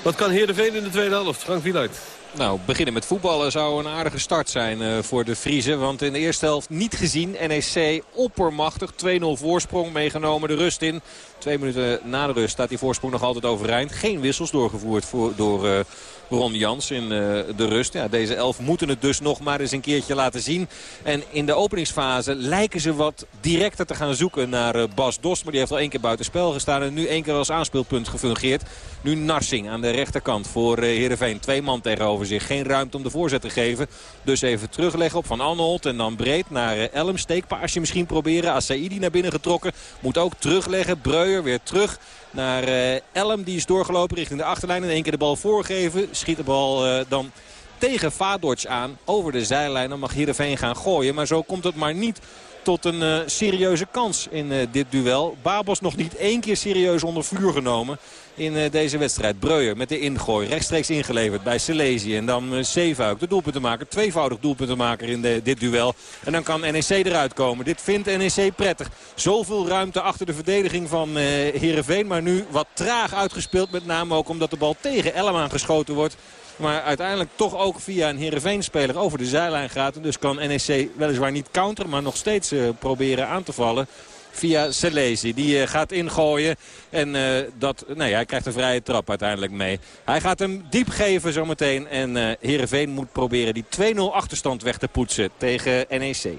[SPEAKER 5] Wat kan Heerenveen in de tweede helft? Frank Wieluid.
[SPEAKER 6] Nou, beginnen met voetballen zou een aardige start zijn uh, voor de Vriezen. Want in de eerste helft niet gezien. NEC oppermachtig. 2-0 voorsprong meegenomen de rust in. Twee minuten na de rust staat die voorsprong nog altijd overeind. Geen wissels doorgevoerd voor, door... Uh, Ron Jans in uh, de rust. Ja, deze elf moeten het dus nog maar eens een keertje laten zien. En in de openingsfase lijken ze wat directer te gaan zoeken naar uh, Bas Dost. Maar die heeft al één keer buiten spel gestaan en nu één keer als aanspeelpunt gefungeerd. Nu Narsing aan de rechterkant voor uh, Heerenveen. Twee man tegenover zich. Geen ruimte om de voorzet te geven. Dus even terugleggen op Van Anholt. En dan breed naar Elm. Steekpaasje misschien proberen. Asaidi naar binnen getrokken. Moet ook terugleggen. Breuer weer terug naar uh, Elm. Die is doorgelopen richting de achterlijn. En één keer de bal voorgeven. Schiet de bal uh, dan tegen Vadoc aan. Over de zijlijn. Dan mag Heerenveen gaan gooien. Maar zo komt het maar niet tot een uh, serieuze kans in uh, dit duel. Babos nog niet één keer serieus onder vuur genomen in uh, deze wedstrijd. Breuer met de ingooi. Rechtstreeks ingeleverd bij Silesi. En dan Zeefuik, de doelpuntenmaker. Tweevoudig doelpuntenmaker in de, dit duel. En dan kan NEC eruit komen. Dit vindt NEC prettig. Zoveel ruimte achter de verdediging van Heerenveen. Maar nu wat traag uitgespeeld. Met name ook omdat de bal tegen Elm aangeschoten wordt. Maar uiteindelijk toch ook via een Heerenveen-speler over de zijlijn gaat. En dus kan NEC weliswaar niet counteren, maar nog steeds uh, proberen aan te vallen via Selezi. Die uh, gaat ingooien en uh, dat, ja, hij krijgt een vrije trap uiteindelijk mee. Hij gaat hem diep geven zometeen en uh, Heerenveen moet proberen die 2-0 achterstand weg te poetsen tegen NEC.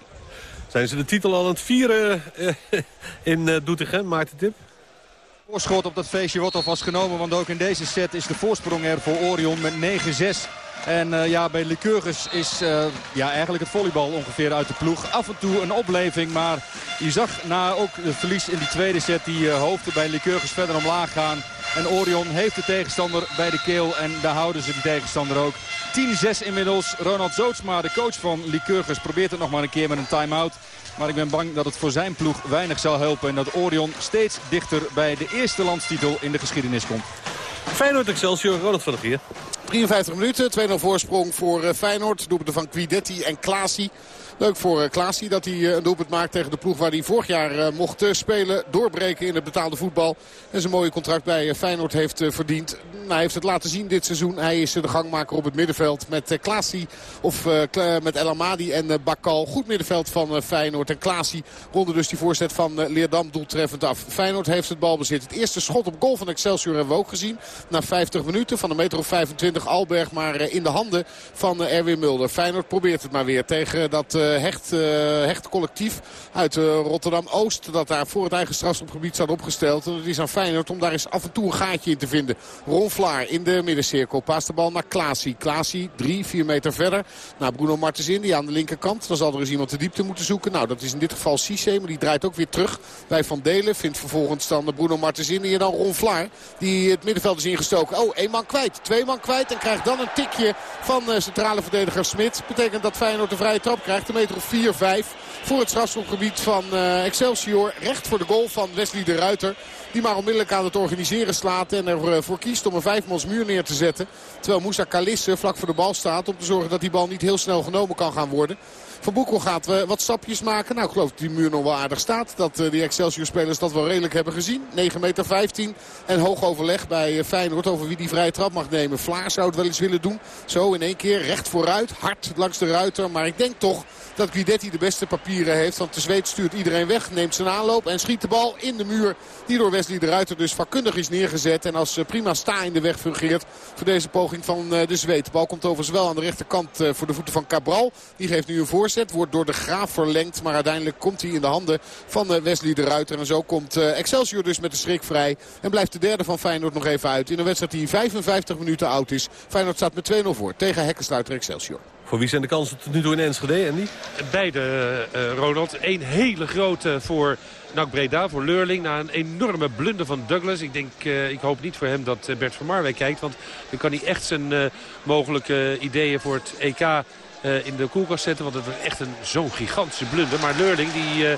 [SPEAKER 5] Zijn ze de titel al aan het vieren in Doetinchem, Maarten Tip?
[SPEAKER 9] Voorschot op dat feestje wordt alvast genomen. Want ook in deze set is de voorsprong er voor Orion met 9-6. En uh, ja, bij Lycurgus is uh, ja, eigenlijk het volleybal ongeveer uit de ploeg. Af en toe een opleving, maar je zag na ook het verlies in die tweede set... die uh, hoofden bij Lycurgus verder omlaag gaan. En Orion heeft de tegenstander bij de keel en daar houden ze die tegenstander ook. 10-6 inmiddels. Ronald Zootsma, de coach van Lycurgus, probeert het nog maar een keer met een time-out. Maar ik ben bang dat het voor zijn ploeg weinig zal helpen. En dat Orion steeds dichter bij de eerste landstitel in de geschiedenis komt.
[SPEAKER 5] Feyenoord Excelsior, Ronald van der Gier.
[SPEAKER 8] 53 minuten, 2-0 voorsprong voor Feyenoord. Doelpunten van Quidetti en Klaasie. Leuk voor uh, Klaasie dat hij uh, een doelpunt maakt tegen de ploeg waar hij vorig jaar uh, mocht spelen. Doorbreken in het betaalde voetbal. En zijn mooie contract bij Feyenoord heeft verdiend. Hij heeft het laten zien dit seizoen. Hij is de gangmaker op het middenveld met Klaasie of met El Amadi en Bakal. Goed middenveld van Feyenoord. En Klaasie ronde dus die voorzet van Leerdam doeltreffend af. Feyenoord heeft het balbezit. Het eerste schot op goal van Excelsior hebben we ook gezien. Na 50 minuten van een meter of 25 Alberg maar in de handen van Erwin Mulder. Feyenoord probeert het maar weer tegen dat hecht, uh, hecht collectief uit uh, Rotterdam-Oost. Dat daar voor het eigen strafschopgebied staat opgesteld. En het is aan Feyenoord om daar eens af en toe een gaatje in te vinden. Ron Vlaar in de middencirkel. Paast de bal naar Klaasie. Klaasie drie, vier meter verder. Naar Bruno Martens in, die aan de linkerkant. Dan zal er eens iemand de diepte moeten zoeken. Nou, dat is in dit geval Cisse. Maar die draait ook weer terug bij Van Delen. Vindt vervolgens dan Bruno Martens in. En dan Ron Vlaar. Die het middenveld is ingestoken. Oh, één man kwijt. Twee man kwijt. En krijgt dan een tikje van centrale verdediger Smit. Betekent dat Feyenoord de vrije trap krijgt. Meter of 4, 5 voor het strafschopgebied van uh, Excelsior. Recht voor de goal van Wesley de Ruiter. Die maar onmiddellijk aan het organiseren slaat en ervoor kiest om een vijfmans muur neer te zetten. Terwijl Moussa Kalisse vlak voor de bal staat om te zorgen dat die bal niet heel snel genomen kan gaan worden. Van Boekel gaat uh, wat stapjes maken. Nou, ik geloof dat die muur nog wel aardig staat. Dat uh, die Excelsior-spelers dat wel redelijk hebben gezien. 9 meter 15 en hoog overleg bij uh, Feyenoord over wie die vrije trap mag nemen. Vlaar zou het wel eens willen doen. Zo in één keer recht vooruit, hard langs de ruiter. Maar ik denk toch dat Guidetti de beste papieren heeft. Want de Zweed stuurt iedereen weg, neemt zijn aanloop en schiet de bal in de muur. Die door Wesley de Ruiter dus vakkundig is neergezet. En als prima sta in de weg fungeert voor deze poging van de Zweed. De bal komt overigens wel aan de rechterkant voor de voeten van Cabral. Die geeft nu een voorzet, wordt door de Graaf verlengd. Maar uiteindelijk komt hij in de handen van Wesley de Ruiter. En zo komt Excelsior dus met de schrik vrij. En blijft de derde van Feyenoord nog even uit. In een wedstrijd die 55 minuten oud is. Feyenoord staat met 2-0 voor tegen hekkensluiter Excelsior.
[SPEAKER 5] Voor wie zijn de kansen tot nu toe in Enschede, Andy?
[SPEAKER 10] Beide, uh, Ronald. Eén hele grote voor NAC Breda, voor Leurling. Na een enorme blunder van Douglas. Ik, denk, uh, ik hoop niet voor hem dat Bert van Marwijk kijkt. Want dan kan hij echt zijn uh, mogelijke ideeën voor het EK uh, in de koelkast zetten. Want het was echt een zo'n gigantische blunder. Maar Leurling die... Uh,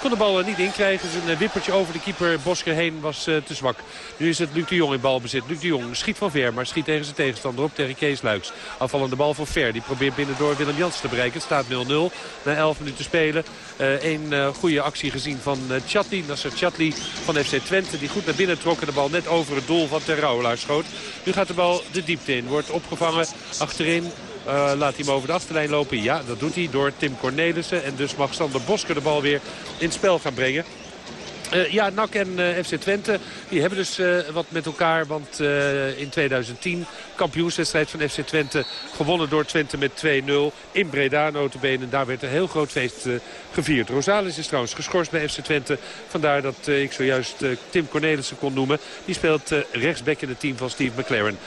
[SPEAKER 10] kon de bal niet inkrijgen. Zijn wippertje over de keeper Bosker heen was te zwak. Nu is het Luc de Jong in balbezit. Luc de Jong schiet van ver, maar schiet tegen zijn tegenstander op. Tegen Kees Luiks. Afvallende bal van Ver. Die probeert binnendoor Willem Jans te bereiken. Het staat 0-0 na 11 minuten spelen. Uh, goede actie gezien van Chatli. Nasser Chatli van FC Twente. Die goed naar binnen trok en de bal net over het doel van Ter schoot. Nu gaat de bal de diepte in. Wordt opgevangen achterin laat hij hem over de achterlijn lopen? Ja, dat doet hij door Tim Cornelissen. En dus mag Sander Bosker de bal weer in spel gaan brengen. Uh, ja, NAC en uh, FC Twente die hebben dus uh, wat met elkaar. Want in 2010 kampioenswedstrijd van FC Twente gewonnen door Twente met 2-0 in Breda notabene. Daar werd een heel groot feest gevierd. Rosales is trouwens geschorst bij FC Twente. Vandaar dat ik zojuist Tim Cornelissen kon noemen. Die speelt rechtsback in het team van Steve McLaren.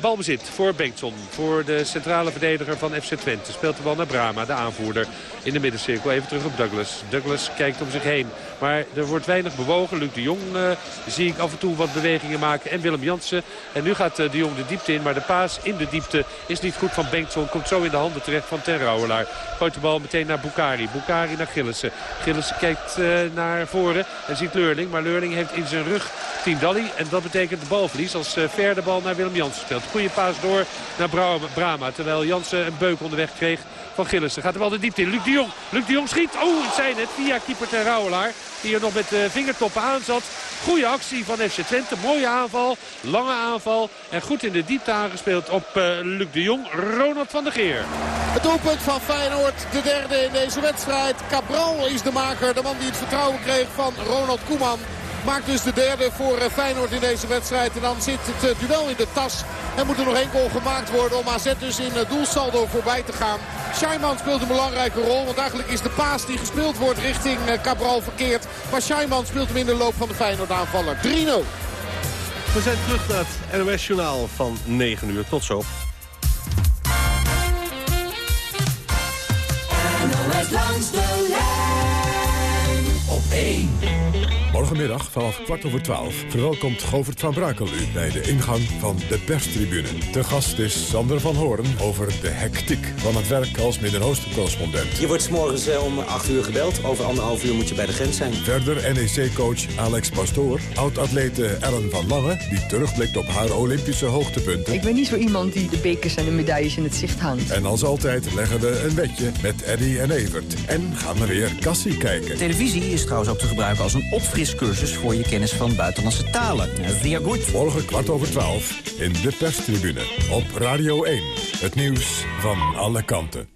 [SPEAKER 10] balbezit voor Bengtson. Voor de centrale verdediger van FC Twente. Speelt de bal naar Brama, de aanvoerder. In de middencirkel even terug op Douglas. Douglas kijkt om zich heen. Maar er wordt weinig bewogen. Luc de Jong uh, zie ik af en toe wat bewegingen maken. En Willem Jansen. En nu gaat uh, de Jong de diepte in. Maar de paas in de diepte is niet goed van Bengtson. Komt zo in de handen terecht van Ten Rouwelaar. Gooit de bal meteen naar Bukari. Bukari naar Gillissen. Gillissen kijkt uh, naar voren en ziet Leurling. Maar Leurling heeft in zijn rug Tindalli. En dat betekent de balverlies als Ver de bal naar Willem Jansen speelt. Goede paas door naar Brama. Terwijl Jansen een beuk onderweg kreeg van Gillissen. Gaat de bal de diepte in. Luc de Jong. Luc de Jong schiet. Oh, het zijn het. Via keeper Ten Rouwelaar. Die er nog met de vingertoppen aan zat. Goede actie van FC Twente. Mooie aanval. Lange aanval. En goed in de diepte aangespeeld op uh, Luc de Jong. Ronald van der Geer.
[SPEAKER 8] Het doelpunt van Feyenoord. De derde in deze wedstrijd. Cabral is de maker. De man die het vertrouwen kreeg van Ronald Koeman. Maakt dus de derde voor Feyenoord in deze wedstrijd. En dan zit het duel in de tas. En moet er nog één goal gemaakt worden om AZ dus in het doelsaldo voorbij te gaan. Scheiman speelt een belangrijke rol. Want eigenlijk is de paas die gespeeld wordt richting Cabral verkeerd. Maar Scheiman speelt hem in de loop van de Feyenoord aanvaller. 3-0.
[SPEAKER 5] We zijn terug naar het NOS Journaal van 9 uur. Tot zo.
[SPEAKER 11] NOS langs de lijn op 1.
[SPEAKER 12] Morgenmiddag vanaf kwart over twaalf verwelkomt Govert van Brakel u bij de ingang van de perstribune. Te gast is Sander van Hoorn over de hectiek van het werk als Midden-Oosten-correspondent.
[SPEAKER 13] Je wordt s morgens eh, om 8 uur gebeld. Over anderhalf uur moet je bij de grens zijn.
[SPEAKER 12] Verder NEC-coach Alex Pastoor, oud-atlete Ellen van Lange... die terugblikt op haar Olympische hoogtepunten.
[SPEAKER 14] Ik ben niet zo iemand die de bekers en de medailles in het zicht hangt.
[SPEAKER 12] En als altijd leggen we een wedje met Eddie en Evert. En gaan we weer Cassie kijken.
[SPEAKER 15] Televisie is trouwens ook te gebruiken als een opfriscursus... voor je kennis van buitenlandse talen. Zeer goed.
[SPEAKER 12] Morgen kwart over twaalf in de perstribune op Radio 1. Het nieuws van alle kanten.